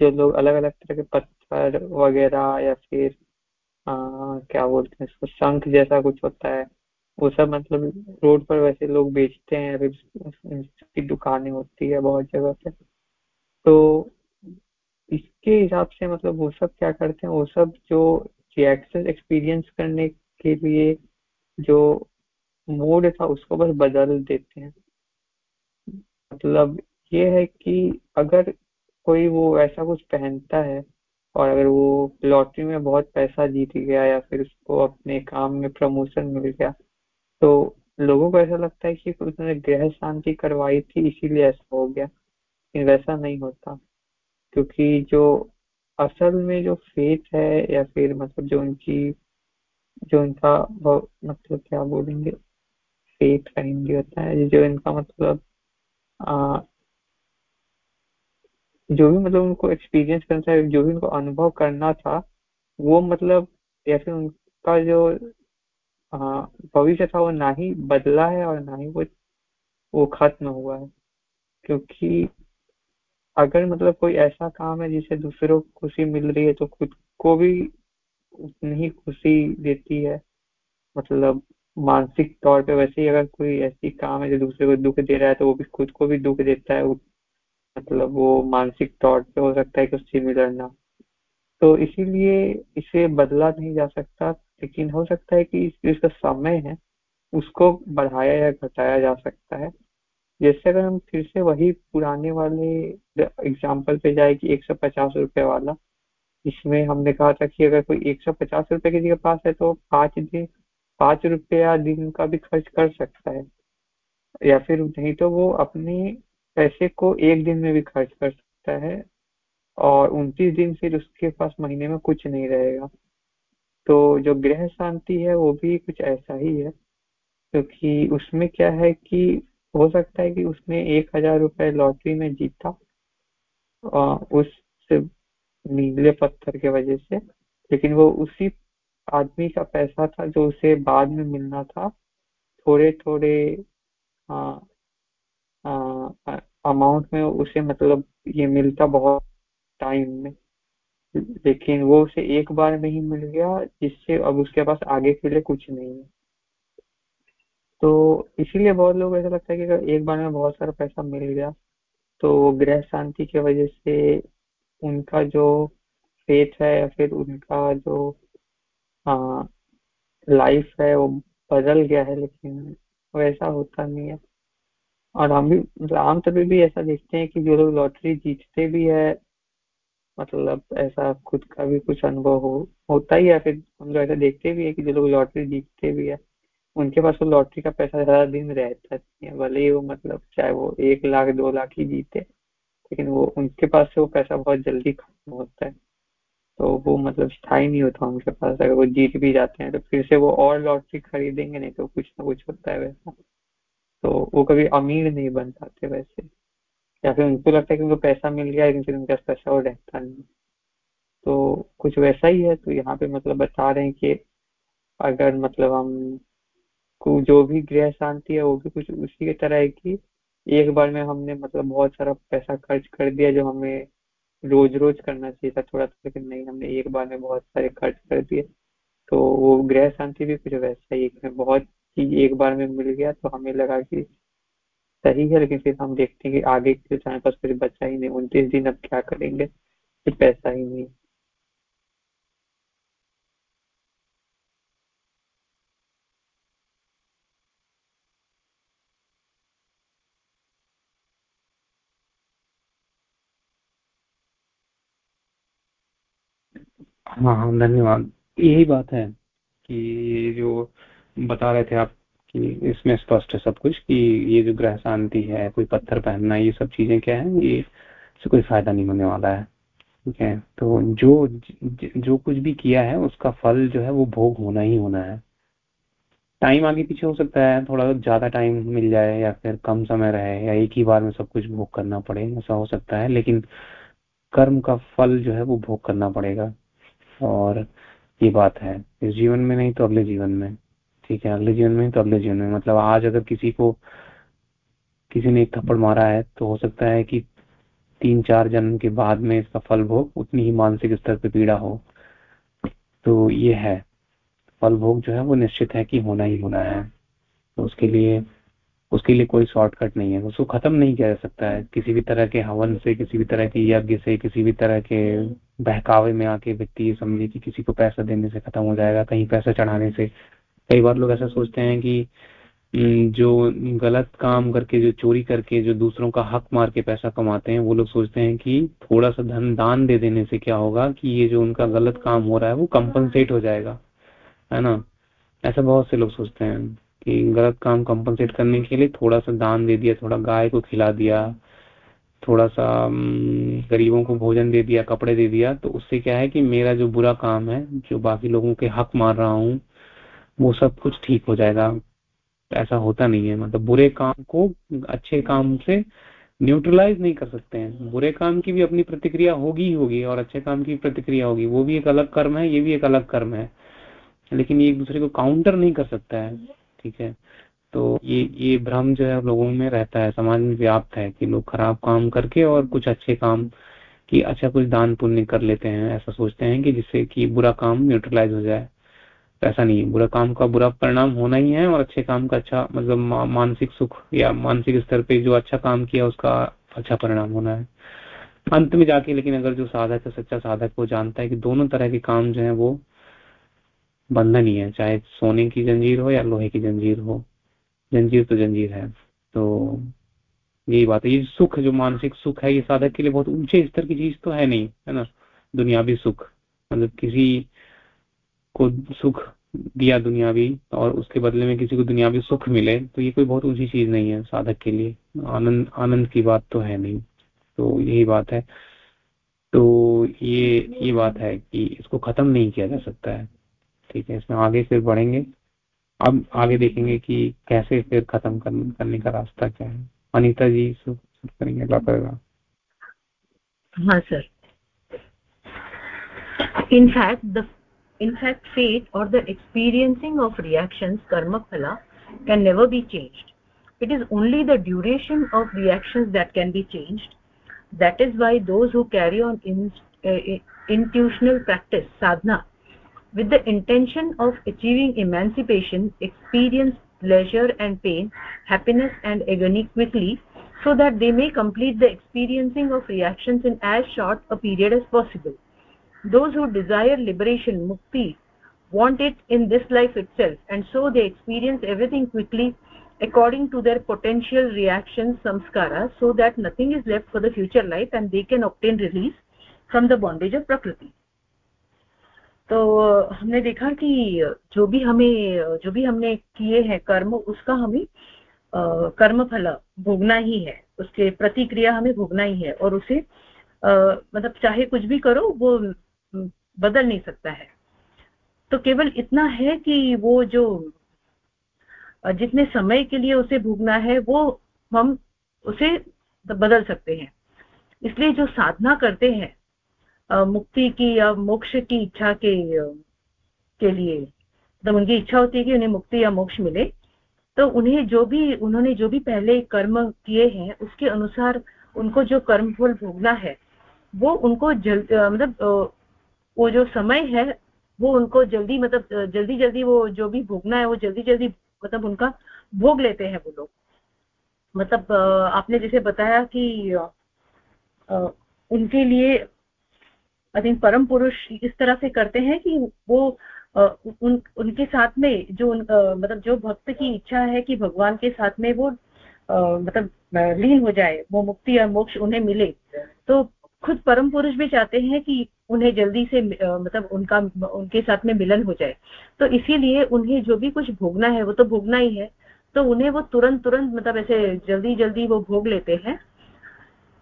जो लोग अलग अलग तरह के पत्थर वगैरह या फिर आ, क्या बोलते हैं इसको शंख जैसा कुछ होता है वो सब मतलब रोड पर वैसे लोग बेचते हैं फिर दुकानें होती है बहुत जगह पे। तो इसके हिसाब से मतलब वो सब क्या करते हैं वो सब जो रिएक्शन एक्सपीरियंस करने के लिए जो मोड था उसको बस बदल देते हैं। मतलब ये है कि अगर कोई वो ऐसा कुछ पहनता है? और अगर वो लॉटरी में बहुत पैसा जीत गया या फिर उसको अपने काम में प्रमोशन मिल गया तो लोगों को ऐसा लगता है कि उसने ग्रह शांति करवाई थी, इसीलिए ऐसा हो गया? लेकिन वैसा नहीं होता। क्योंकि जो असल में जो फेथ है या फिर मतलब जो उनकी, जो इनका मतलब क्या बोलेंगे? फेथ का हिंदी होता है, जो इनका मतलब जो भी मतलब उनको एक्सपीरियंस करना था जो भी उनको अनुभव करना था, वो मतलब या फिर उनका जो भविष्य था वो ना ही बदला है और ना ही वो वो खत्म हुआ है। क्योंकि अगर मतलब कोई ऐसा काम है जिससे दूसरों को खुशी मिल रही है तो खुद को भी उतनी ही खुशी देती है। मतलब मानसिक तौर पे वैसे ही अगर कोई ऐसी काम है जो दूसरे को दुख दे रहा है तो वो भी खुद को भी दुख देता है मतलब वो मानसिक तौर पे हो सकता है कि उससे मिलना तो इसीलिए इसे बदला नहीं जा सकता, लेकिन हो सकता है कि इसका समय है, उसको बढ़ाया या घटाया जा सकता है। जैसे अगर हम फिर से वही पुराने वाले एग्ज़ाम्पल पे जाए कि एक सौ पचास रुपए वाला, इसमें हमने कहा था कि अगर कोई एक सौ पचास रुपए किसी के पास है तो पाँच दिन, पाँच रुपया दिन का भी खर्च कर सकता है। या फिर नहीं तो वो अपने पैसे को एक दिन में भी खर्च कर सकता है और उनतीस दिन फिर उसके पास महीने में कुछ नहीं रहेगा। तो जो गृह शांति है, वो भी कुछ ऐसा ही है, क्योंकि तो उसमें क्या है कि हो सकता है कि उसने एक हज़ार रुपये लॉटरी में जीता उस नीले पत्थर के वजह से, लेकिन वो उसी आदमी का पैसा था जो उसे बाद में मिलना था। थोड़े थोड़े अमाउंट में उसे मतलब ये मिलता बहुत टाइम में। लेकिन वो उसे एक बार में ही मिल गया, जिससे अब उसके पास आगे के लिए कुछ नहीं है। तो इसीलिए बहुत लोग ऐसा लगता है कि अगर एक बार में बहुत सारा पैसा मिल गया तो ग्रह शांति की वजह से उनका जो फेथ है या फिर उनका जो लाइफ है वो बदल गया है, लेकिन वैसा होता नहीं है। और हम भी मतलब आमतौर पे भी ऐसा देखते हैं कि जो लोग लॉटरी जीतते भी है मतलब ऐसा खुद का भी कुछ अनुभव हो, होता ही है फिर हम लोग ऐसा देखते भी है कि जो लोग लॉटरी जीतते भी है, उनके पास वो लॉटरी का पैसा ज़्यादा दिन रहता नहीं है, भले ही वो मतलब चाहे वो एक लाख, दो लाख ही जीते, लेकिन वो, उनके पास से वो पैसा बहुत जल्दी खत्म होता है। तो वो मतलब स्थायी नहीं होता उनके पास, अगर वो जीत भी जाते हैं तो फिर से वो और लॉटरी खरीदेंगे नहीं तो कुछ ना कुछ होता है वैसा। तो वो कभी अमीर नहीं बन पाते वैसे। या फिर उनको लगता है कि उनको पैसा मिल गया, लेकिन फिर उनके पास पैसा वो रहता नहीं। तो कुछ वैसा ही है तो यहाँ पे मतलब बता रहे हैं कि अगर मतलब हम को जो भी गृह शांति है, वो भी कुछ उसी की तरह है कि एक बार में हमने मतलब बहुत सारा पैसा खर्च कर दिया जो हमें रोज रोज करना चाहिए था थोड़ा सा लेकिन नहीं, हमने एक बार में बहुत सारे खर्च कर दिए। तो वो गृह शांति भी कुछ वैसा ही है बहुत चीज़ एक बार में मिल गया तो हमें लगा कि सही है, लेकिन फिर हम देखते हैं कि आगे के हमारे पास कुछ बचा ही नहीं। उनतीस दिन अब क्या करेंगे? फिर पैसा ही नहीं। हाँ हाँ धन्यवाद। यही बात है कि जो बता रहे थे आप कि इसमें स्पष्ट है सब कुछ कि ये जो ग्रह शांति है, कोई पत्थर पहनना, ये सब चीज़ें क्या है? ये से कोई फ़ायदा नहीं होने वाला है, ठीक है? तो जो जो कुछ भी किया है, उसका फल जो है वो भोग होना ही होना है। टाइम आगे पीछे हो सकता है, थोड़ा ज़्यादा टाइम मिल जाए या फिर कम समय रहे या एक ही बार में सब कुछ भोग करना पड़े, ऐसा हो सकता है, लेकिन कर्म का फल जो है वो भोग करना पड़ेगा। और ये बात है, इस जीवन में नहीं तो अगले जीवन में। ठीक है, अगले जीवन में तो अगले जीवन में। मतलब आज अगर किसी को, किसी ने एक थप्पड़ मारा है तो हो सकता है कि तीन चार जन्म के बाद में इसका फल भोग उतनी ही मानसिक स्तर पर पीड़ा हो। तो ये है। फल भोग जो है, वो निश्चित है कि होना ही होना है। तो उसके लिए उसके लिए कोई शॉर्टकट नहीं है। उसको खत्म नहीं किया जा सकता है। किसी भी तरह के हवन से, किसी भी तरह के यज्ञ से, किसी भी तरह के बहकावे में आके व्यक्ति समझे कि किसी को पैसा देने से खत्म हो जाएगा, कहीं पैसा चढ़ाने से। कई बार लोग ऐसा सोचते हैं कि जो गलत काम करके जो चोरी करके जो दूसरों का हक मार के पैसा कमाते हैं वो लोग सोचते हैं कि थोड़ा सा धन दान दे देने से क्या होगा कि ये जो उनका गलत काम हो रहा है वो कंपनसेट हो जाएगा है ना? ऐसा बहुत से लोग सोचते हैं कि गलत काम कंपनसेट करने के लिए थोड़ा सा दान दे दिया थोड़ा गाय को खिला दिया थोड़ा सा गरीबों को भोजन दे दिया कपड़े दे दिया तो उससे क्या है कि मेरा जो बुरा काम है जो बाकी लोगों के हक मार रहा हूँ वो सब कुछ ठीक हो जाएगा। ऐसा होता नहीं है। मतलब बुरे काम को अच्छे काम से न्यूट्रलाइज नहीं कर सकते हैं। बुरे काम की भी अपनी प्रतिक्रिया होगी ही होगी और अच्छे काम की प्रतिक्रिया होगी। वो भी एक अलग कर्म है, ये भी एक अलग कर्म है। लेकिन ये एक दूसरे को काउंटर नहीं कर सकता है। ठीक है? तो ये ये भ्रम जो है लोगों में रहता है। समाज में व्याप्त है कि लोग खराब काम करके और कुछ अच्छे काम की अच्छा कुछ दान पुण्य कर लेते हैं। ऐसा सोचते हैं कि जिससे कि बुरा काम न्यूट्रलाइज हो जाए। ऐसा नहीं है। बुरा काम का बुरा परिणाम होना ही है और अच्छे काम का अच्छा मतलब मानसिक सुख या मानसिक स्तर पे जो अच्छा काम किया उसका अच्छा परिणाम होना है। अंत में जाके लेकिन अगर जो साधक है, सच्चा साधक, वो जानता है कि दोनों तरह के काम जो है वो बंधन ही है, चाहे सोने की जंजीर हो या लोहे की जंजीर हो। जंजीर तो जंजीर है। तो यही बात है। ये सुख, जो मानसिक सुख है, ये साधक के लिए बहुत ऊँचे स्तर की चीज़ तो है नहीं, है ना? दुनियावी सुख। मतलब किसी को सुख दिया दुनियावी और उसके बदले में किसी को दुनियावी सुख मिले तो ये कोई बहुत ऊँची चीज़ नहीं है साधक के लिए। आनंद आनंद की बात तो है नहीं। तो यही बात है। तो ये ये बात है कि इसको खत्म नहीं किया जा सकता है। ठीक है, इसमें आगे फिर बढ़ेंगे। अब आगे देखेंगे कि कैसे फिर खत्म करने का रास्ता क्या है। अनिता जी सब करेंगे, अगला करेगा हाँ sir. Fact, the in fact fate or the experiencing of reactions karma phala can never be changed. It is only the duration of reactions that can be changed. That is why those who carry on in uh, intuitional practice sadhana with the intention of achieving emancipation experience pleasure and pain happiness and agony quickly so that they may complete the experiencing of reactions in as short a period as possible those who desire liberation mukti want it in this life itself and so they experience everything quickly according to their potential reactions samskara so that nothing is left for the future life and they can obtain release from the bondage of prakriti तो हमने देखा कि जो भी हमें जो भी हमने किए हैं कर्म उसका हमें कर्म फल भोगना ही है उसके प्रतिक्रिया हमें भोगना ही है और उसे मतलब चाहे कुछ भी करो वो बदल नहीं सकता है। तो केवल इतना है कि वो जो जितने समय के लिए उसे भोगना है, वो हम उसे बदल सकते हैं। इसलिए जो साधना करते हैं मुक्ति की या मोक्ष की इच्छा के के लिए तो उनकी इच्छा होती है कि उन्हें मुक्ति या मोक्ष मिले तो उन्हें जो भी, उन्होंने जो भी पहले कर्म किए हैं, उसके अनुसार उनको जो कर्म फल भोगना है, वो उनको जल्द मतलब वो जो समय है वो उनको जल्दी मतलब जल्दी जल्दी वो जो भी भोगना है वो जल्दी जल्दी मतलब उनका भोग लेते हैं वो लोग। मतलब आपने जैसे बताया कि उनके लिए आई थिंक परम पुरुष इस तरह से करते हैं कि वो उन उनके साथ में जो उन, मतलब जो भक्त की इच्छा है कि भगवान के साथ में वो मतलब लीन हो जाए वो मुक्ति और मोक्ष उन्हें मिले तो खुद परम पुरुष भी चाहते हैं कि उन्हें जल्दी से मतलब उनका, उनके साथ में मिलन हो जाए। तो इसीलिए उन्हें जो भी कुछ भोगना है, वो तो भोगना ही है तो उन्हें वो तुरंत तुरंत मतलब ऐसे जल्दी जल्दी वो भोग लेते हैं।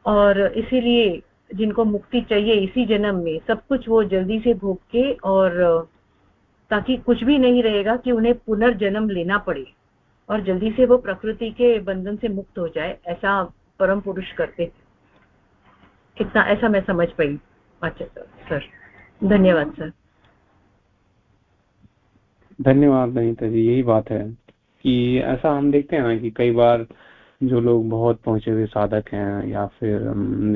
और इसीलिए जिनको मुक्ति चाहिए इसी जन्म में, सब कुछ वो जल्दी से भोग के और ताकि कुछ भी नहीं रहेगा कि उन्हें पुनर्जन्म लेना पड़े और जल्दी से वो प्रकृति के बंधन से मुक्त हो जाए, ऐसा परम पुरुष करते इतना ऐसा मैं समझ पाई। अच्छा सर, धन्यवाद सर। धन्यवाद अनिता जी, यही बात है कि ऐसा हम देखते हैं ना कि कई बार जो लोग बहुत पहुँचे हुए साधक हैं या फिर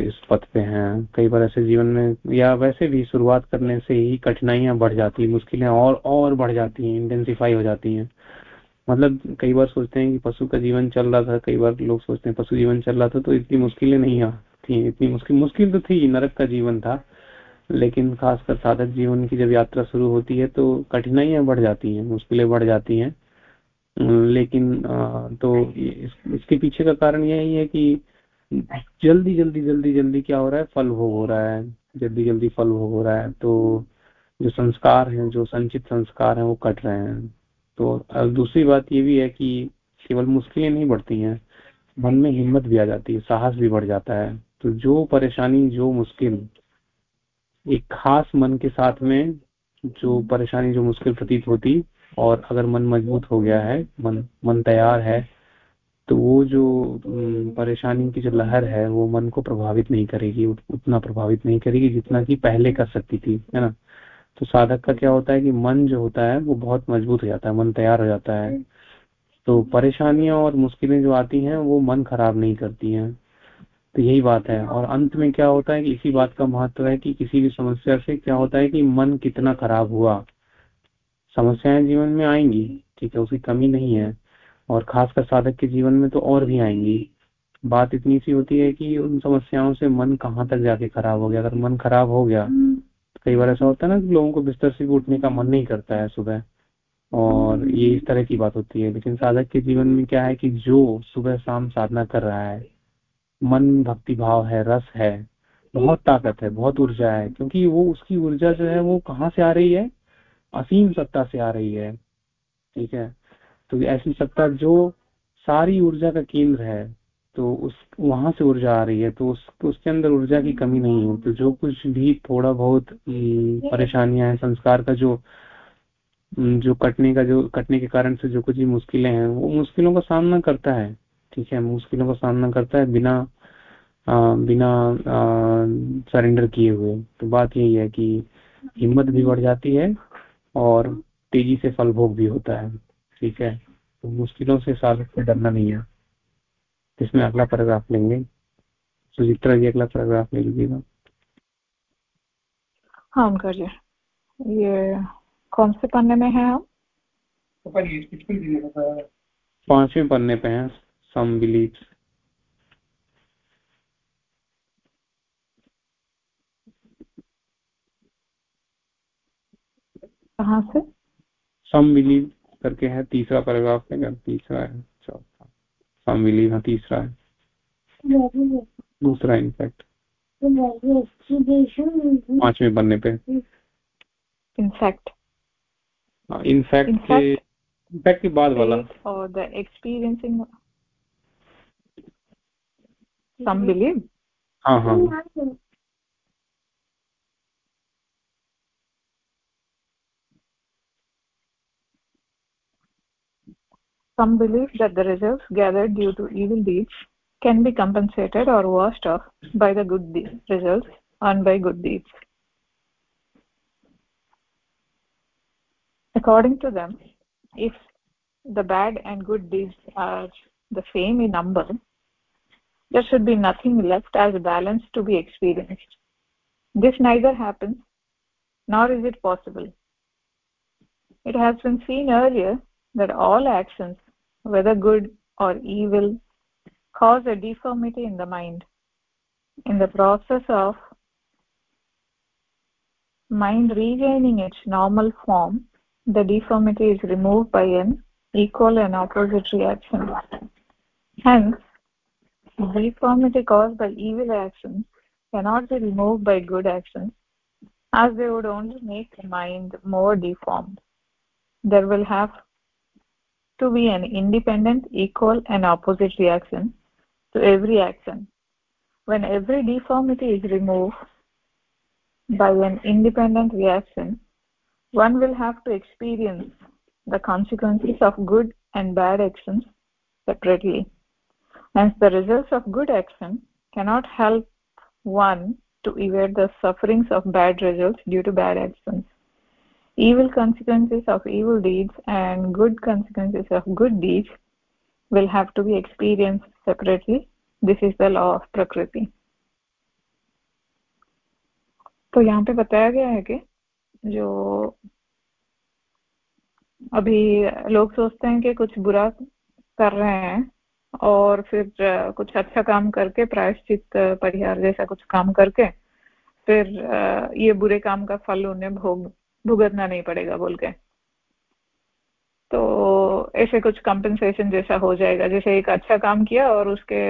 इस पथ पे हैं, कई बार ऐसे जीवन में या वैसे भी शुरुआत करने से ही कठिनाइयाँ बढ़ जाती है, मुश्किलें और और बढ़ जाती हैं इंटेंसिफाई हो जाती हैं। मतलब कई बार सोचते हैं कि पशु का जीवन चल रहा था, कई बार लोग सोचते हैं पशु जीवन चल रहा था तो इतनी मुश्किलें नहीं थी इतनी मुश्किल मुश्किल तो थी नरक का जीवन था लेकिन खासकर साधक जीवन की जब यात्रा शुरू होती है तो कठिनाइयाँ बढ़ जाती हैं मुश्किलें बढ़ जाती हैं। लेकिन तो इस, इसके पीछे का कारण यही है कि जल्दी जल्दी जल्दी जल्दी क्या हो रहा है फल भोग हो रहा है। जल्दी जल्दी फल भोग हो रहा है तो जो संस्कार हैं जो संचित संस्कार हैं वो कट रहे हैं। तो दूसरी बात ये भी है कि केवल मुश्किलें नहीं बढ़ती हैं मन में हिम्मत भी आ जाती है साहस भी बढ़ जाता है। तो जो परेशानी, जो मुश्किल, एक खास मन के साथ में जो परेशानी, जो मुश्किल प्रतीत होती और अगर मन मज़बूत हो गया है, मन मन तैयार है तो वो जो परेशानी की जो लहर है, वो मन को प्रभावित नहीं करेगी उतना प्रभावित नहीं करेगी जितना कि पहले कर सकती थी, है ना? तो साधक का क्या होता है कि मन जो होता है, वो बहुत मज़बूत हो जाता है, मन तैयार हो जाता है। तो परेशानियाँ और मुश्किलें जो आती हैं, वो मन खराब नहीं करती हैं। तो यही बात है। और अंत में क्या होता है कि इसी बात का महत्व है कि किसी भी समस्या से क्या होता है कि मन कितना खराब हुआ। समस्याएँ जीवन में आएँगी, ठीक है, उसकी कमी नहीं है। और खासकर साधक के जीवन में तो और भी आएँगी। बात इतनी सी होती है कि उन समस्याओं से मन कहाँ तक जाके खराब हो गया। अगर मन खराब हो गया तो कई बार ऐसा होता है ना कि लोगों को बिस्तर से भी उठने का मन नहीं करता है सुबह। और ये इस तरह की बात होती है। लेकिन साधक के जीवन में क्या है कि जो सुबह शाम साधना कर रहा है मन भक्ति भाव है रस है बहुत ताकत है बहुत ऊर्जा है क्योंकि वो उसकी ऊर्जा जो है वो कहाँ से आ रही है? असीम सत्ता से आ रही है ठीक है? तो ऐसी सत्ता जो सारी ऊर्जा का केंद्र है तो उस वहाँ से ऊर्जा आ रही है तो उस उसके अंदर ऊर्जा की कमी नहीं है तो जो कुछ भी थोड़ा बहुत परेशानियाँ हैं संस्कार का जो जो कटने का जो कटने के कारण से जो कुछ भी मुश्किलें हैं वो मुश्किलों का सामना करता है। ठीक है मुश्किलों का सामना करता है बिना आ, बिना सरेंडर किए हुए। तो बात यही है कि हिम्मत भी बढ़ जाती है और तेज़ी से फल भोग भी होता है। ठीक है तो मुश्किलों से साबित से डरना नहीं है। इसमें अगला पैराग्राफ लेंगे। सुचित्रा जी अगला पैराग्राफ ले लीजिएगा। हाँ अंकल जी ये कौन से पन्ने में है हम? पाँचवें पन्ने पे हैं। some beliefs. कहाँ से? सम बिलीव करके है तीसरा पैराग्राफ में कर तीसरा है चौथा। सम बिलीव है तीसरा है। दूसरा इनफैक्ट पाँचवें बनने पे। इनफैक्ट इनफैक्ट इनफैक्ट के बाद वाला। और द एक्सपीरियंसिंग सम बिलीव हाँ हाँ Some believe that the results gathered due to evil deeds can be compensated or washed off by the good results earned by good deeds. According to them, if the bad and good deeds are the same in number, there should be nothing left as balance to be experienced. This neither happens, nor is it possible. It has been seen earlier that all actions whether good or evil, cause a deformity in the mind. In the process of mind regaining its normal form, the deformity is removed by an equal and opposite reaction. Hence, deformity caused by evil actions cannot be removed by good actions, as they would only make the mind more deformed. There will have to be an independent, equal, and opposite reaction to every action. When every deformity is removed by an independent reaction, one will have to experience the consequences of good and bad actions separately Hence, the results of good action cannot help one to evade the sufferings of bad results due to bad actions evil consequences of evil deeds and good consequences of good deeds will have to be experienced separately this is the law of prakriti तो यहाँ पे बताया गया है कि जो अभी लोग सोचते हैं कि कुछ बुरा कर रहे हैं और फिर कुछ अच्छा काम करके, प्रायश्चित परिहार जैसा कुछ काम करके, फिर ये बुरे काम का फल उन्हें भोग, भुगतना नहीं पड़ेगा बोल के। तो ऐसे कुछ कंपनसेशन जैसा हो जाएगा। जैसे एक अच्छा काम किया और उसके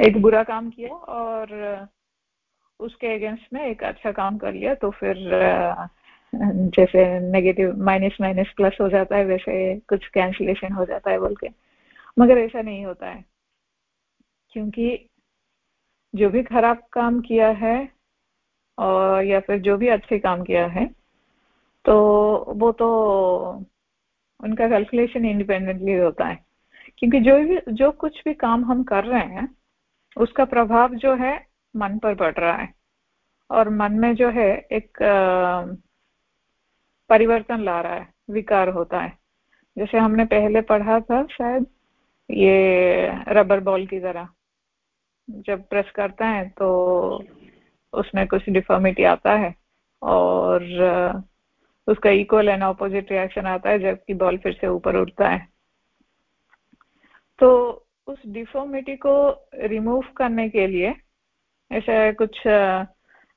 एक बुरा काम किया और उसके अगेंस्ट में एक अच्छा काम कर लिया तो फिर जैसे नेगेटिव माइनस माइनस प्लस हो जाता है, वैसे कुछ कैंसिलेशन हो जाता है बोल के। मगर ऐसा नहीं होता है। क्योंकि जो भी खराब काम किया है और या फिर जो भी अच्छे काम किया है तो वो तो उनका कैलकुलेशन इंडिपेंडेंटली होता है। क्योंकि जो भी, जो कुछ भी काम हम कर रहे हैं, उसका प्रभाव जो है मन पर पड़ रहा है। और मन में जो है एक परिवर्तन ला रहा है, विकार होता है। जैसे हमने पहले पढ़ा था शायद, ये रबर बॉल की तरह। जब प्रेस करते हैं तो उसमें कुछ डिफॉर्मिटी आता है और उसका इक्वल एंड ऑपोजिट रिएक्शन आता है जबकि बॉल फिर से ऊपर उठता है। तो उस डिफॉर्मिटी को रिमूव करने के लिए ऐसा कुछ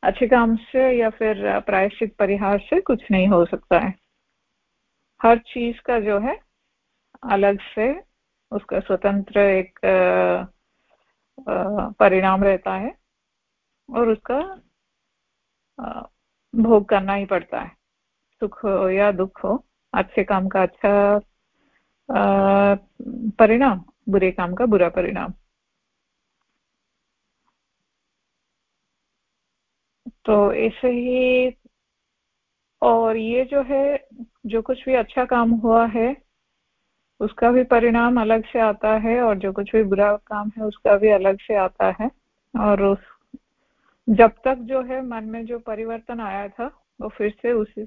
अच्छे काम से या फिर प्रायश्चित परिहार से कुछ नहीं हो सकता है। हर चीज़ का जो है, अलग से उसका स्वतंत्र एक परिणाम रहता है और उसका भोग करना ही पड़ता है। सुख हो या दुख हो, अच्छे काम का अच्छा परिणाम, बुरे काम का बुरा परिणाम। तो ऐसे ही और ये जो है, जो कुछ भी अच्छा काम हुआ है, उसका भी परिणाम अलग से आता है और जो कुछ भी बुरा काम है, उसका भी अलग से आता है। और उस, जब तक जो है मन में जो परिवर्तन आया था, वो फिर से उसी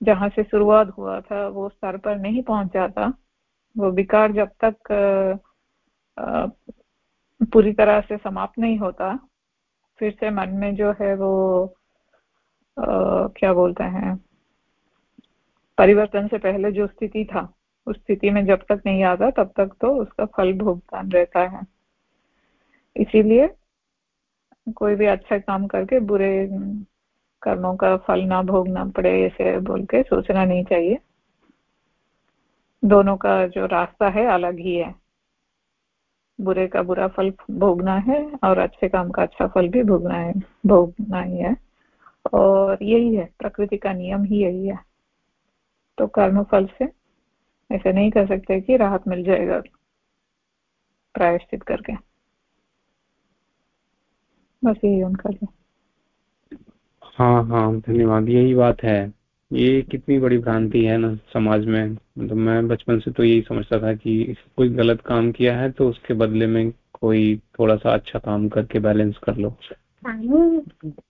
जहाँ से शुरुआत हुआ था, वो स्तर पर नहीं पहुँच जाता वो विकार जब तक पूरी तरह से समाप्त नहीं होता फिर से मन में जो है वो आ, क्या बोलते हैं परिवर्तन से पहले जो स्थिति था उस स्थिति में जब तक नहीं आता तब तक तो उसका फल भुगतान रहता है। इसीलिए कोई भी अच्छा काम करके बुरे कर्मों का फल ना भोगना पड़े ऐसे बोल के सोचना नहीं चाहिए। दोनों का जो रास्ता है अलग ही है। बुरे का बुरा फल भोगना है और अच्छे काम का अच्छा फल भी भोगना है, भोगना ही है। और यही है, प्रकृति का नियम ही यही है। तो कर्म फल से ऐसे नहीं कर सकते कि राहत मिल जाएगा प्रायश्चित करके। बस यही उनका हाँ हाँ धन्यवाद। यही बात है। ये कितनी बड़ी भ्रांति है ना समाज में। मतलब मैं बचपन से तो यही समझता था कि कोई गलत काम किया है तो उसके बदले में कोई थोड़ा सा अच्छा काम करके बैलेंस कर लो।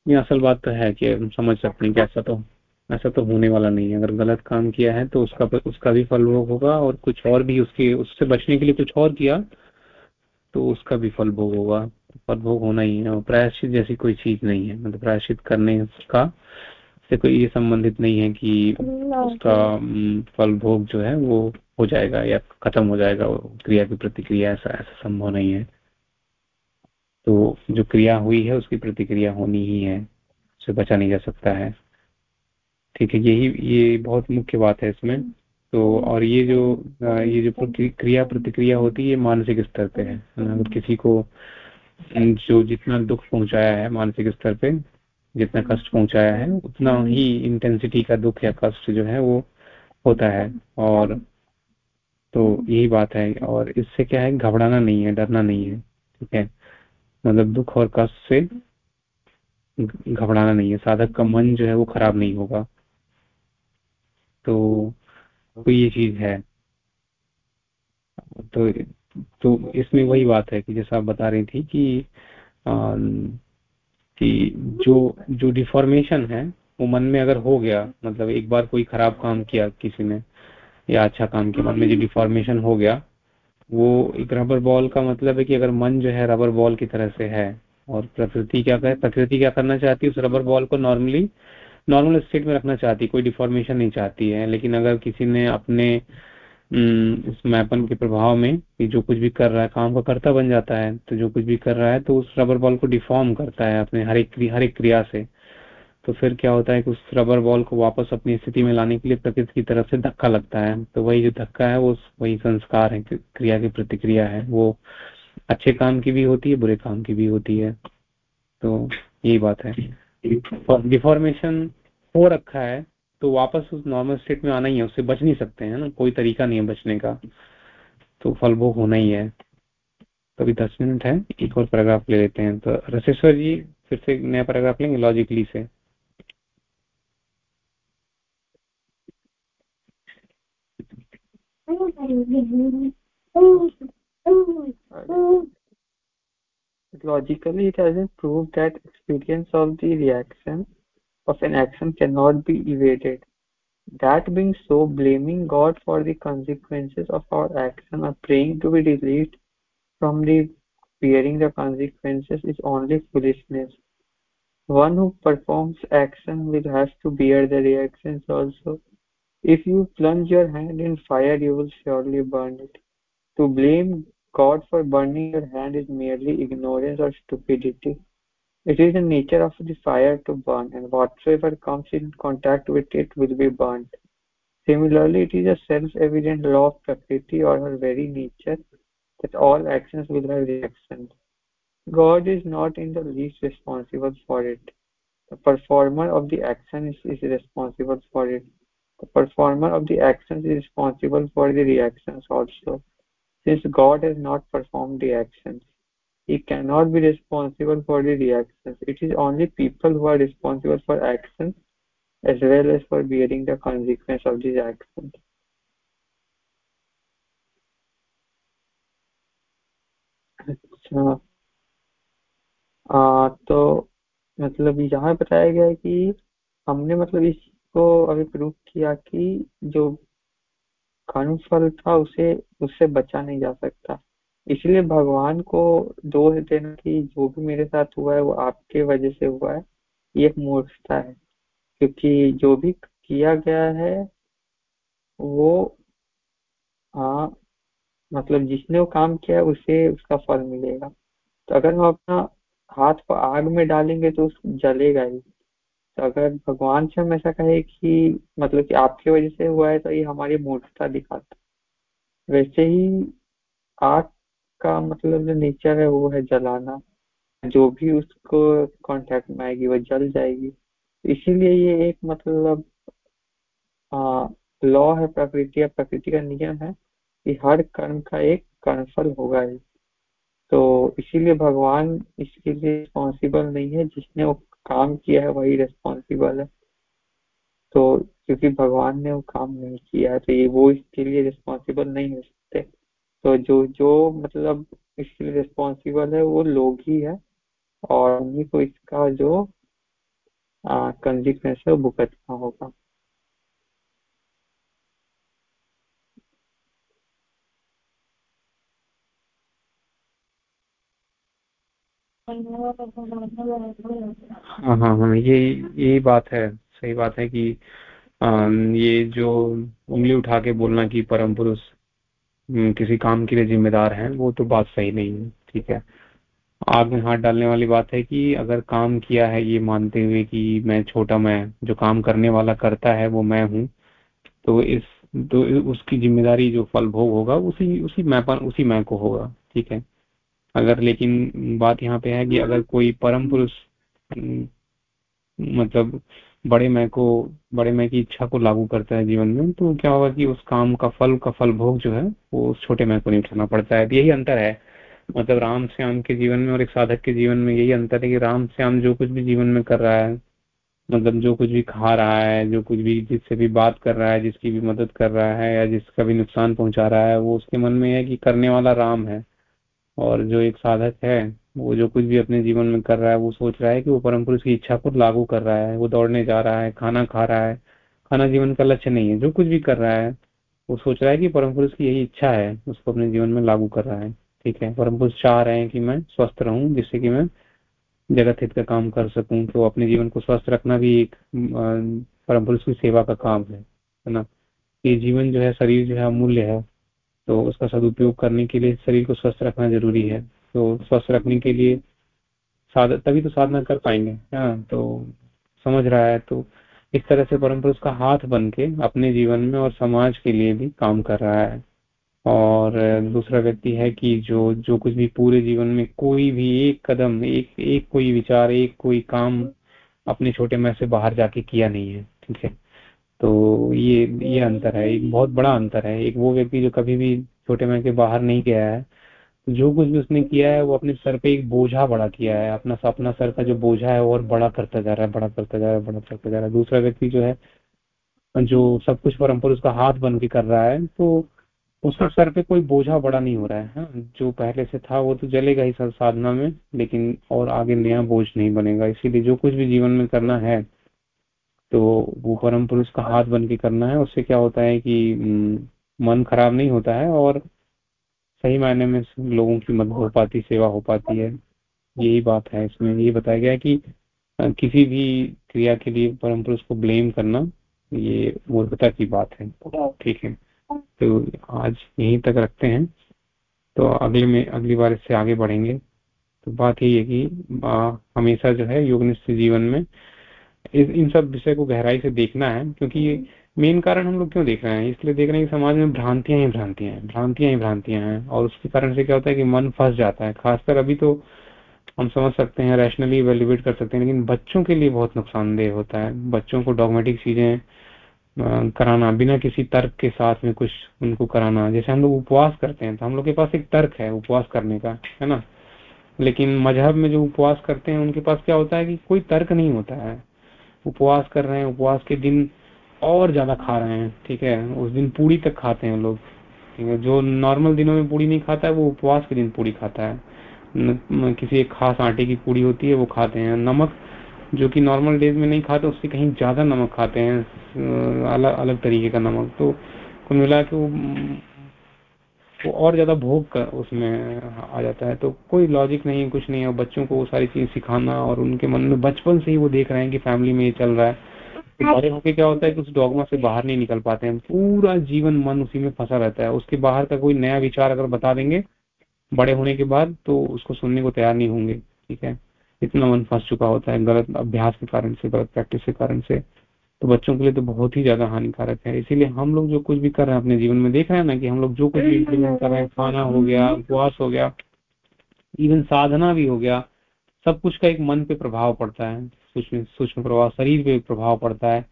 ये असल बात तो है कि समझ सकते हैं कि ऐसा तो ऐसा तो होने वाला नहीं है। अगर गलत काम किया है तो उसका उसका भी फल भोग होगा और कुछ और भी उसके, उससे बचने के लिए कुछ और किया तो उसका भी फल भोग होगा। फल भोग होना ही है प्रायश्चित जैसी कोई चीज़ नहीं है। मतलब प्रायश्चित करने का से कोई ये संबंधित नहीं है कि उसका फल भोग जो है वो हो जाएगा या खत्म हो जाएगा क्रिया की प्रतिक्रिया ऐसा ऐसा संभव नहीं है। तो जो क्रिया हुई है उसकी प्रतिक्रिया होनी ही है उसे बचा नहीं जा सकता है। ठीक है यही ये बहुत मुख्य बात है इसमें। तो और ये जो ये जो क्रिया प्रतिक्रिया होती है ये मानसिक स्तर पे है। अगर किसी को जो जितना दुख पहुँचाया है मानसिक स्तर पे जितना कष्ट पहुँचाया है उतना ही इंटेंसिटी का दुख या कष्ट जो है वो होता है। और तो यही बात है और इससे क्या है घबराना नहीं है डरना नहीं है ठीक है? मतलब दुख और कष्ट से घबराना नहीं है साधक का मन जो है वो खराब नहीं होगा। तो, तो ये चीज़ है। तो तो इसमें वही बात है कि जैसा आप बता रही थी कि आ, कि जो जो डिफॉर्मेशन है, वो मन में अगर हो गया मतलब एक बार कोई खराब काम किया किसी ने, या अच्छा काम किया, मन में जो डिफॉर्मेशन हो गया, वो एक रबर बॉल का मतलब है कि अगर मन जो है रबर बॉल की तरह से है, और प्रकृति क्या करे प्रकृति क्या करना चाहती है, उस रबर बॉल को नॉर्मली नॉर्मल स्टेट में रखना चाहती कोई डिफॉर्मेशन नहीं चाहती है, लेकिन अगर किसी ने अपने इस मैपन के प्रभाव में कि जो कुछ भी कर रहा है काम का करता बन जाता है तो जो कुछ भी कर रहा है तो उस रबर बॉल को डिफॉर्म करता है अपने हर एक हर एक क्रिया से। तो फिर क्या होता है कि उस रबर बॉल को वापस अपनी स्थिति में लाने के लिए प्रकृति की तरफ़ से धक्का लगता है। तो वही जो धक्का है वो वही संस्कार है क्रिया की प्रतिक्रिया है। वो अच्छे काम की भी होती है बुरे काम की भी होती है। तो यही बात है। डिफॉर्मेशन हो रखा है तो वापस उस नॉर्मल स्टेट में आना ही है उससे बच नहीं सकते हैं ना कोई तरीका नहीं है बचने का। तो फल भोग होना ही है। तो अभी दस मिनट है एक और पैराग्राफ ले लेते हैं। तो रसेश्वर जी फिर से नया पैराग्राफ लेंगे लॉजिकली से। Logically, it hasn't proved that experience of the reaction of an action cannot be evaded. That being so, blaming God for the consequences of our action or praying to be released from the bearing the consequences is only foolishness. One who performs action will have to bear the reactions also. If you plunge your hand in fire, you will surely burn it. To blame God for burning your hand is merely ignorance or stupidity. It is the nature of the fire to burn, and whatsoever comes in contact with it will be burnt. Similarly, it is a self-evident law of Prakriti or her very nature that all actions will have reactions. God is not in the least responsible for it. The performer of the action is, is responsible for it. The performer of the actions is responsible for the reactions also, since God has not performed the actions. He cannot be responsible for the reactions. It is only people who are responsible for actions as well as for bearing the consequence of these actions. अच्छा तो मतलब यहाँ बताया गया है कि हमने मतलब इसको अभी प्रूव किया कि जो कर्म फल था उसे उससे बचा नहीं जा सकता इसलिए भगवान को दोष देना कि जो भी मेरे साथ हुआ है, वो आपके वजह से हुआ है, ये मूर्खता है। क्योंकि जो भी किया गया है, वो हाँ मतलब जिसने वो काम किया उसे उसका फल मिलेगा। तो अगर हम अपना हाथ को आग में डालेंगे तो जलेगा ही। तो अगर भगवान से हम ऐसा कहे कि मतलब कि आपकी वजह से हुआ है तो ये हमारी मूर्खता दिखाता वैसे ही आग का मतलब जो नेचर है, वो है जलाना। जो भी उसको कांटेक्ट में आएगी, वो जल जाएगी। इसीलिए ये एक मतलब लॉ है, प्रकृति या प्रकृति का नियम है कि हर कर्म का एक कर्मफल होगा ही। तो इसीलिए भगवान इसके लिए रिस्पॉन्सिबल नहीं है। जिसने वो काम किया है, वही रिस्पॉन्सिबल है। तो क्योंकि भगवान ने वो काम नहीं किया है तो ये वो इसके लिए रिस्पॉन्सिबल नहीं हो सकते। तो जो जो मतलब इसके लिए रिस्पॉन्सिबल है वो लोग ही है। और उन्हीं को इसका जो कंसिक्वेंस है भुगतना होगा। हाँ हाँ हाँ ये यही बात है। सही बात है कि आ, ये जो उंगली उठा के बोलना कि परम पुरुष किसी काम के लिए जिम्मेदार हैं, वो तो बात सही नहीं है, ठीक है। आग में हाथ डालने वाली बात है कि अगर काम किया है ये मानते हुए कि मैं छोटा मैं, जो काम करने वाला करता है वो मैं हूँ तो इस तो उसकी ज़िम्मेदारी जो फल भोग होगा, उसी उसी मैं पर, उसी मैं को होगा, ठीक है। अगर, लेकिन बात यहाँ पे है कि अगर कोई परम पुरुष मतलब बड़े मैं को, बड़े मैं की इच्छा को लागू करता है जीवन में तो क्या होगा कि उस काम का फल का फल भोग जो है, वो उस छोटे मैं को नहीं उठाना पड़ता है। यही अंतर है। मतलब राम श्याम के जीवन में और एक साधक के जीवन में यही अंतर है कि राम श्याम जो कुछ भी जीवन में कर रहा है मतलब जो कुछ भी खा रहा है, जो कुछ भी जिससे भी बात कर रहा है, जिसकी भी मदद कर रहा है या जिसका भी नुकसान पहुँचा रहा है, वो उसके मन में है कि करने वाला राम है। और जो एक साधक है वो जो कुछ भी अपने जीवन में कर रहा है, वो सोच रहा है कि वो परम पुरुष की इच्छा को लागू कर रहा है, वो दौड़ने जा रहा है, खाना खा रहा है। खाना जीवन का लक्ष्य नहीं है, जो कुछ भी कर रहा है, वो सोच रहा है कि परम पुरुष की यही इच्छा है, उसको अपने जीवन में लागू कर रहा है। ठीक है, परम पुरुष चाह रहे हैं कि मैं स्वस्थ रहूँ, जिससे कि मैं जगत हित का काम कर सकूँ तो अपने जीवन को स्वस्थ रखना भी एक परम पुरुष की सेवा का काम है है ना? ये जीवन जो है, शरीर जो है, अमूल्य है तो उसका सदुपयोग करने के लिए शरीर को स्वस्थ रखना ज़रूरी है। तो स्वस्थ रखने के लिए साध, तभी तो साधना कर पाएँगे। हाँ तो समझ रहा है तो इस तरह से परम पुरुष का हाथ बन के अपने जीवन में और समाज के लिए भी काम कर रहा है। और दूसरा व्यक्ति है कि जो जो कुछ भी पूरे जीवन में कोई भी एक कदम, एक एक कोई विचार, एक कोई काम अपने छोटे मैं से बाहर जाके किया नहीं है, ठीक है? तो ये ये अंतर है, एक बहुत बड़ा अंतर है। एक वो व्यक्ति जो कभी भी छोटे मैं के बाहर नहीं गया है जो कुछ भी उसने किया है, वो अपने सर पे एक बोझा बड़ा किया है। अपना अपना सर का जो बोझा है, वो और बड़ा करता जा रहा है, बड़ा करता जा रहा है, बड़ा करता जा रहा है। दूसरा व्यक्ति जो है, जो सब कुछ परम्पर उसका हाथ बन के कर रहा है तो उसके सर पे कोई बोझा बड़ा नहीं हो रहा है, हा? जो पहले से था, वो तो जलेगा ही सर साधना में, लेकिन और आगे नया बोझ नहीं बनेगा। इसीलिए जो कुछ भी जीवन में करना है तो वो परम पुरुष का हाथ बन के करना है। उससे क्या होता है कि मन खराब नहीं होता है और सही मायने में लोगों की मदद हो पाती, सेवा हो पाती है। यही बात है इसमें। ये बताया गया कि किसी भी क्रिया के लिए परम पुरुष को ब्लेम करना, ये मूर्खता की बात है। ठीक है। तो आज यहीं तक रखते हैं। तो अगले में, अगली बार इससे आगे बढ़ेंगे। तो बात यही है कि हमेशा जो है योगनिष्ठ जीवन में इस, इन सब विषय को गहराई से देखना है, क्योंकि मेन कारण हम लोग क्यों देख रहे हैं? इसलिए देख रहे हैं कि समाज में भ्रांतियाँ ही भ्रांतियाँ हैं, भ्रांतियाँ ही भ्रांतियाँ हैं। और उसके कारण से क्या होता है कि मन फंस जाता है। खासकर अभी तो हम समझ सकते हैं रैशनली इवेल्युएट कर सकते हैं, लेकिन बच्चों के लिए बहुत नुकसानदेह होता है। बच्चों को डॉगमेटिक चीज़ें कराना, बिना किसी तर्क के साथ में कुछ उनको कराना। जैसे हम लोग उपवास करते हैं तो हम लोग के पास एक तर्क है उपवास करने का, है ना? लेकिन मज़हब में जो उपवास करते हैं, उनके पास क्या होता है कि कोई तर्क नहीं होता है। उपवास कर रहे हैं, उपवास के दिन और ज़्यादा खा रहे हैं ठीक है? उस दिन पूरी तक खाते हैं लोग ठीक है? जो नॉर्मल दिनों में पूरी नहीं खाता है वो उपवास के दिन पूरी खाता है। न, किसी एक खास आटे की पूरी होती है वो खाते हैं। नमक जो कि नॉर्मल डेज़ में नहीं खाते उससे कहीं ज़्यादा नमक खाते हैं। अलग अलग तरीके का नमक। तो कुल मिला के वो वो और ज़्यादा भोग कर उसमें आ जाता है। तो कोई लॉजिक नहीं कुछ नहीं है। बच्चों को वो सारी चीज़ सिखाना और उनके मन में बचपन से ही वो देख रहे हैं कि फैमिली में ये चल रहा है। तो बड़े होके क्या होता है कि उस डॉगमा से बाहर नहीं निकल पाते हैं। पूरा जीवन मन उसी में फंसा रहता है। उसके बाहर का कोई नया विचार अगर बता देंगे, बड़े होने के बाद तो उसको सुनने को तैयार नहीं होंगे। ठीक है? इतना मन फंस चुका होता है गलत अभ्यास के कारण से, गलत प्रैक्टिस के कारण से। तो बच्चों के लिए तो बहुत ही ज़्यादा हानिकारक है। इसीलिए हम लोग जो कुछ भी कर रहे हैं अपने जीवन में, देख रहे हैं ना कि हम लोग जो कुछ भी इम्प्लीमेंट कर रहे हैं, खाना हो गया, उपवास हो गया इवन साधना भी हो गया, सब कुछ का एक मन पे प्रभाव पड़ता है। सूक्ष्म प्रभाव, शरीर पे प्रभाव पड़ता है।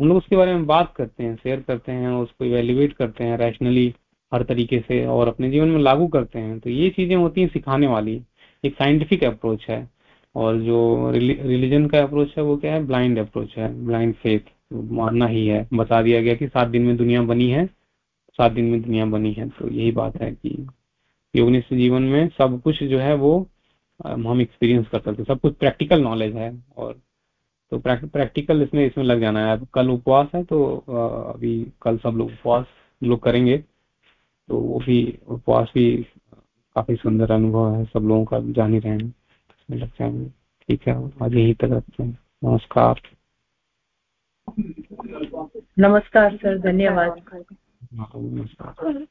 हम लोग उसके बारे में बात करते हैं शेयर करते हैं, उसको इवेल्युएट करते हैं रैशनली हर तरीके से और अपने जीवन में लागू करते हैं। तो ये चीज़ें होती हैं सिखाने वाली। एक साइंटिफिक अप्रोच है और जो रिलीजन का अप्रोच है वो क्या है? ब्लाइंड अप्रोच है। ब्लाइंड फेथ मानना ही है। बता दिया गया कि सात दिन में दुनिया बनी है। सात दिन में दुनिया बनी है। तो यही बात है कि योगनिष्ठ जीवन में सब कुछ जो है वो हम एक्सपीरियंस कर सकते सब कुछ प्रैक्टिकल नॉलेज है और तो प्रैक्टिकल इसमें इसमें लग जाना है। कल उपवास है तो अभी कल सब लोग उपवास लोग करेंगे। तो वो भी उपवास भी काफ़ी सुंदर अनुभव है। सब लोगों का जान ही रहे हैं इसमें लग जाएँगे। ठीक है आज यही तक रखते हैं। नमस्कार। नमस्कार सर धन्यवाद। हाँ, नमस्कार।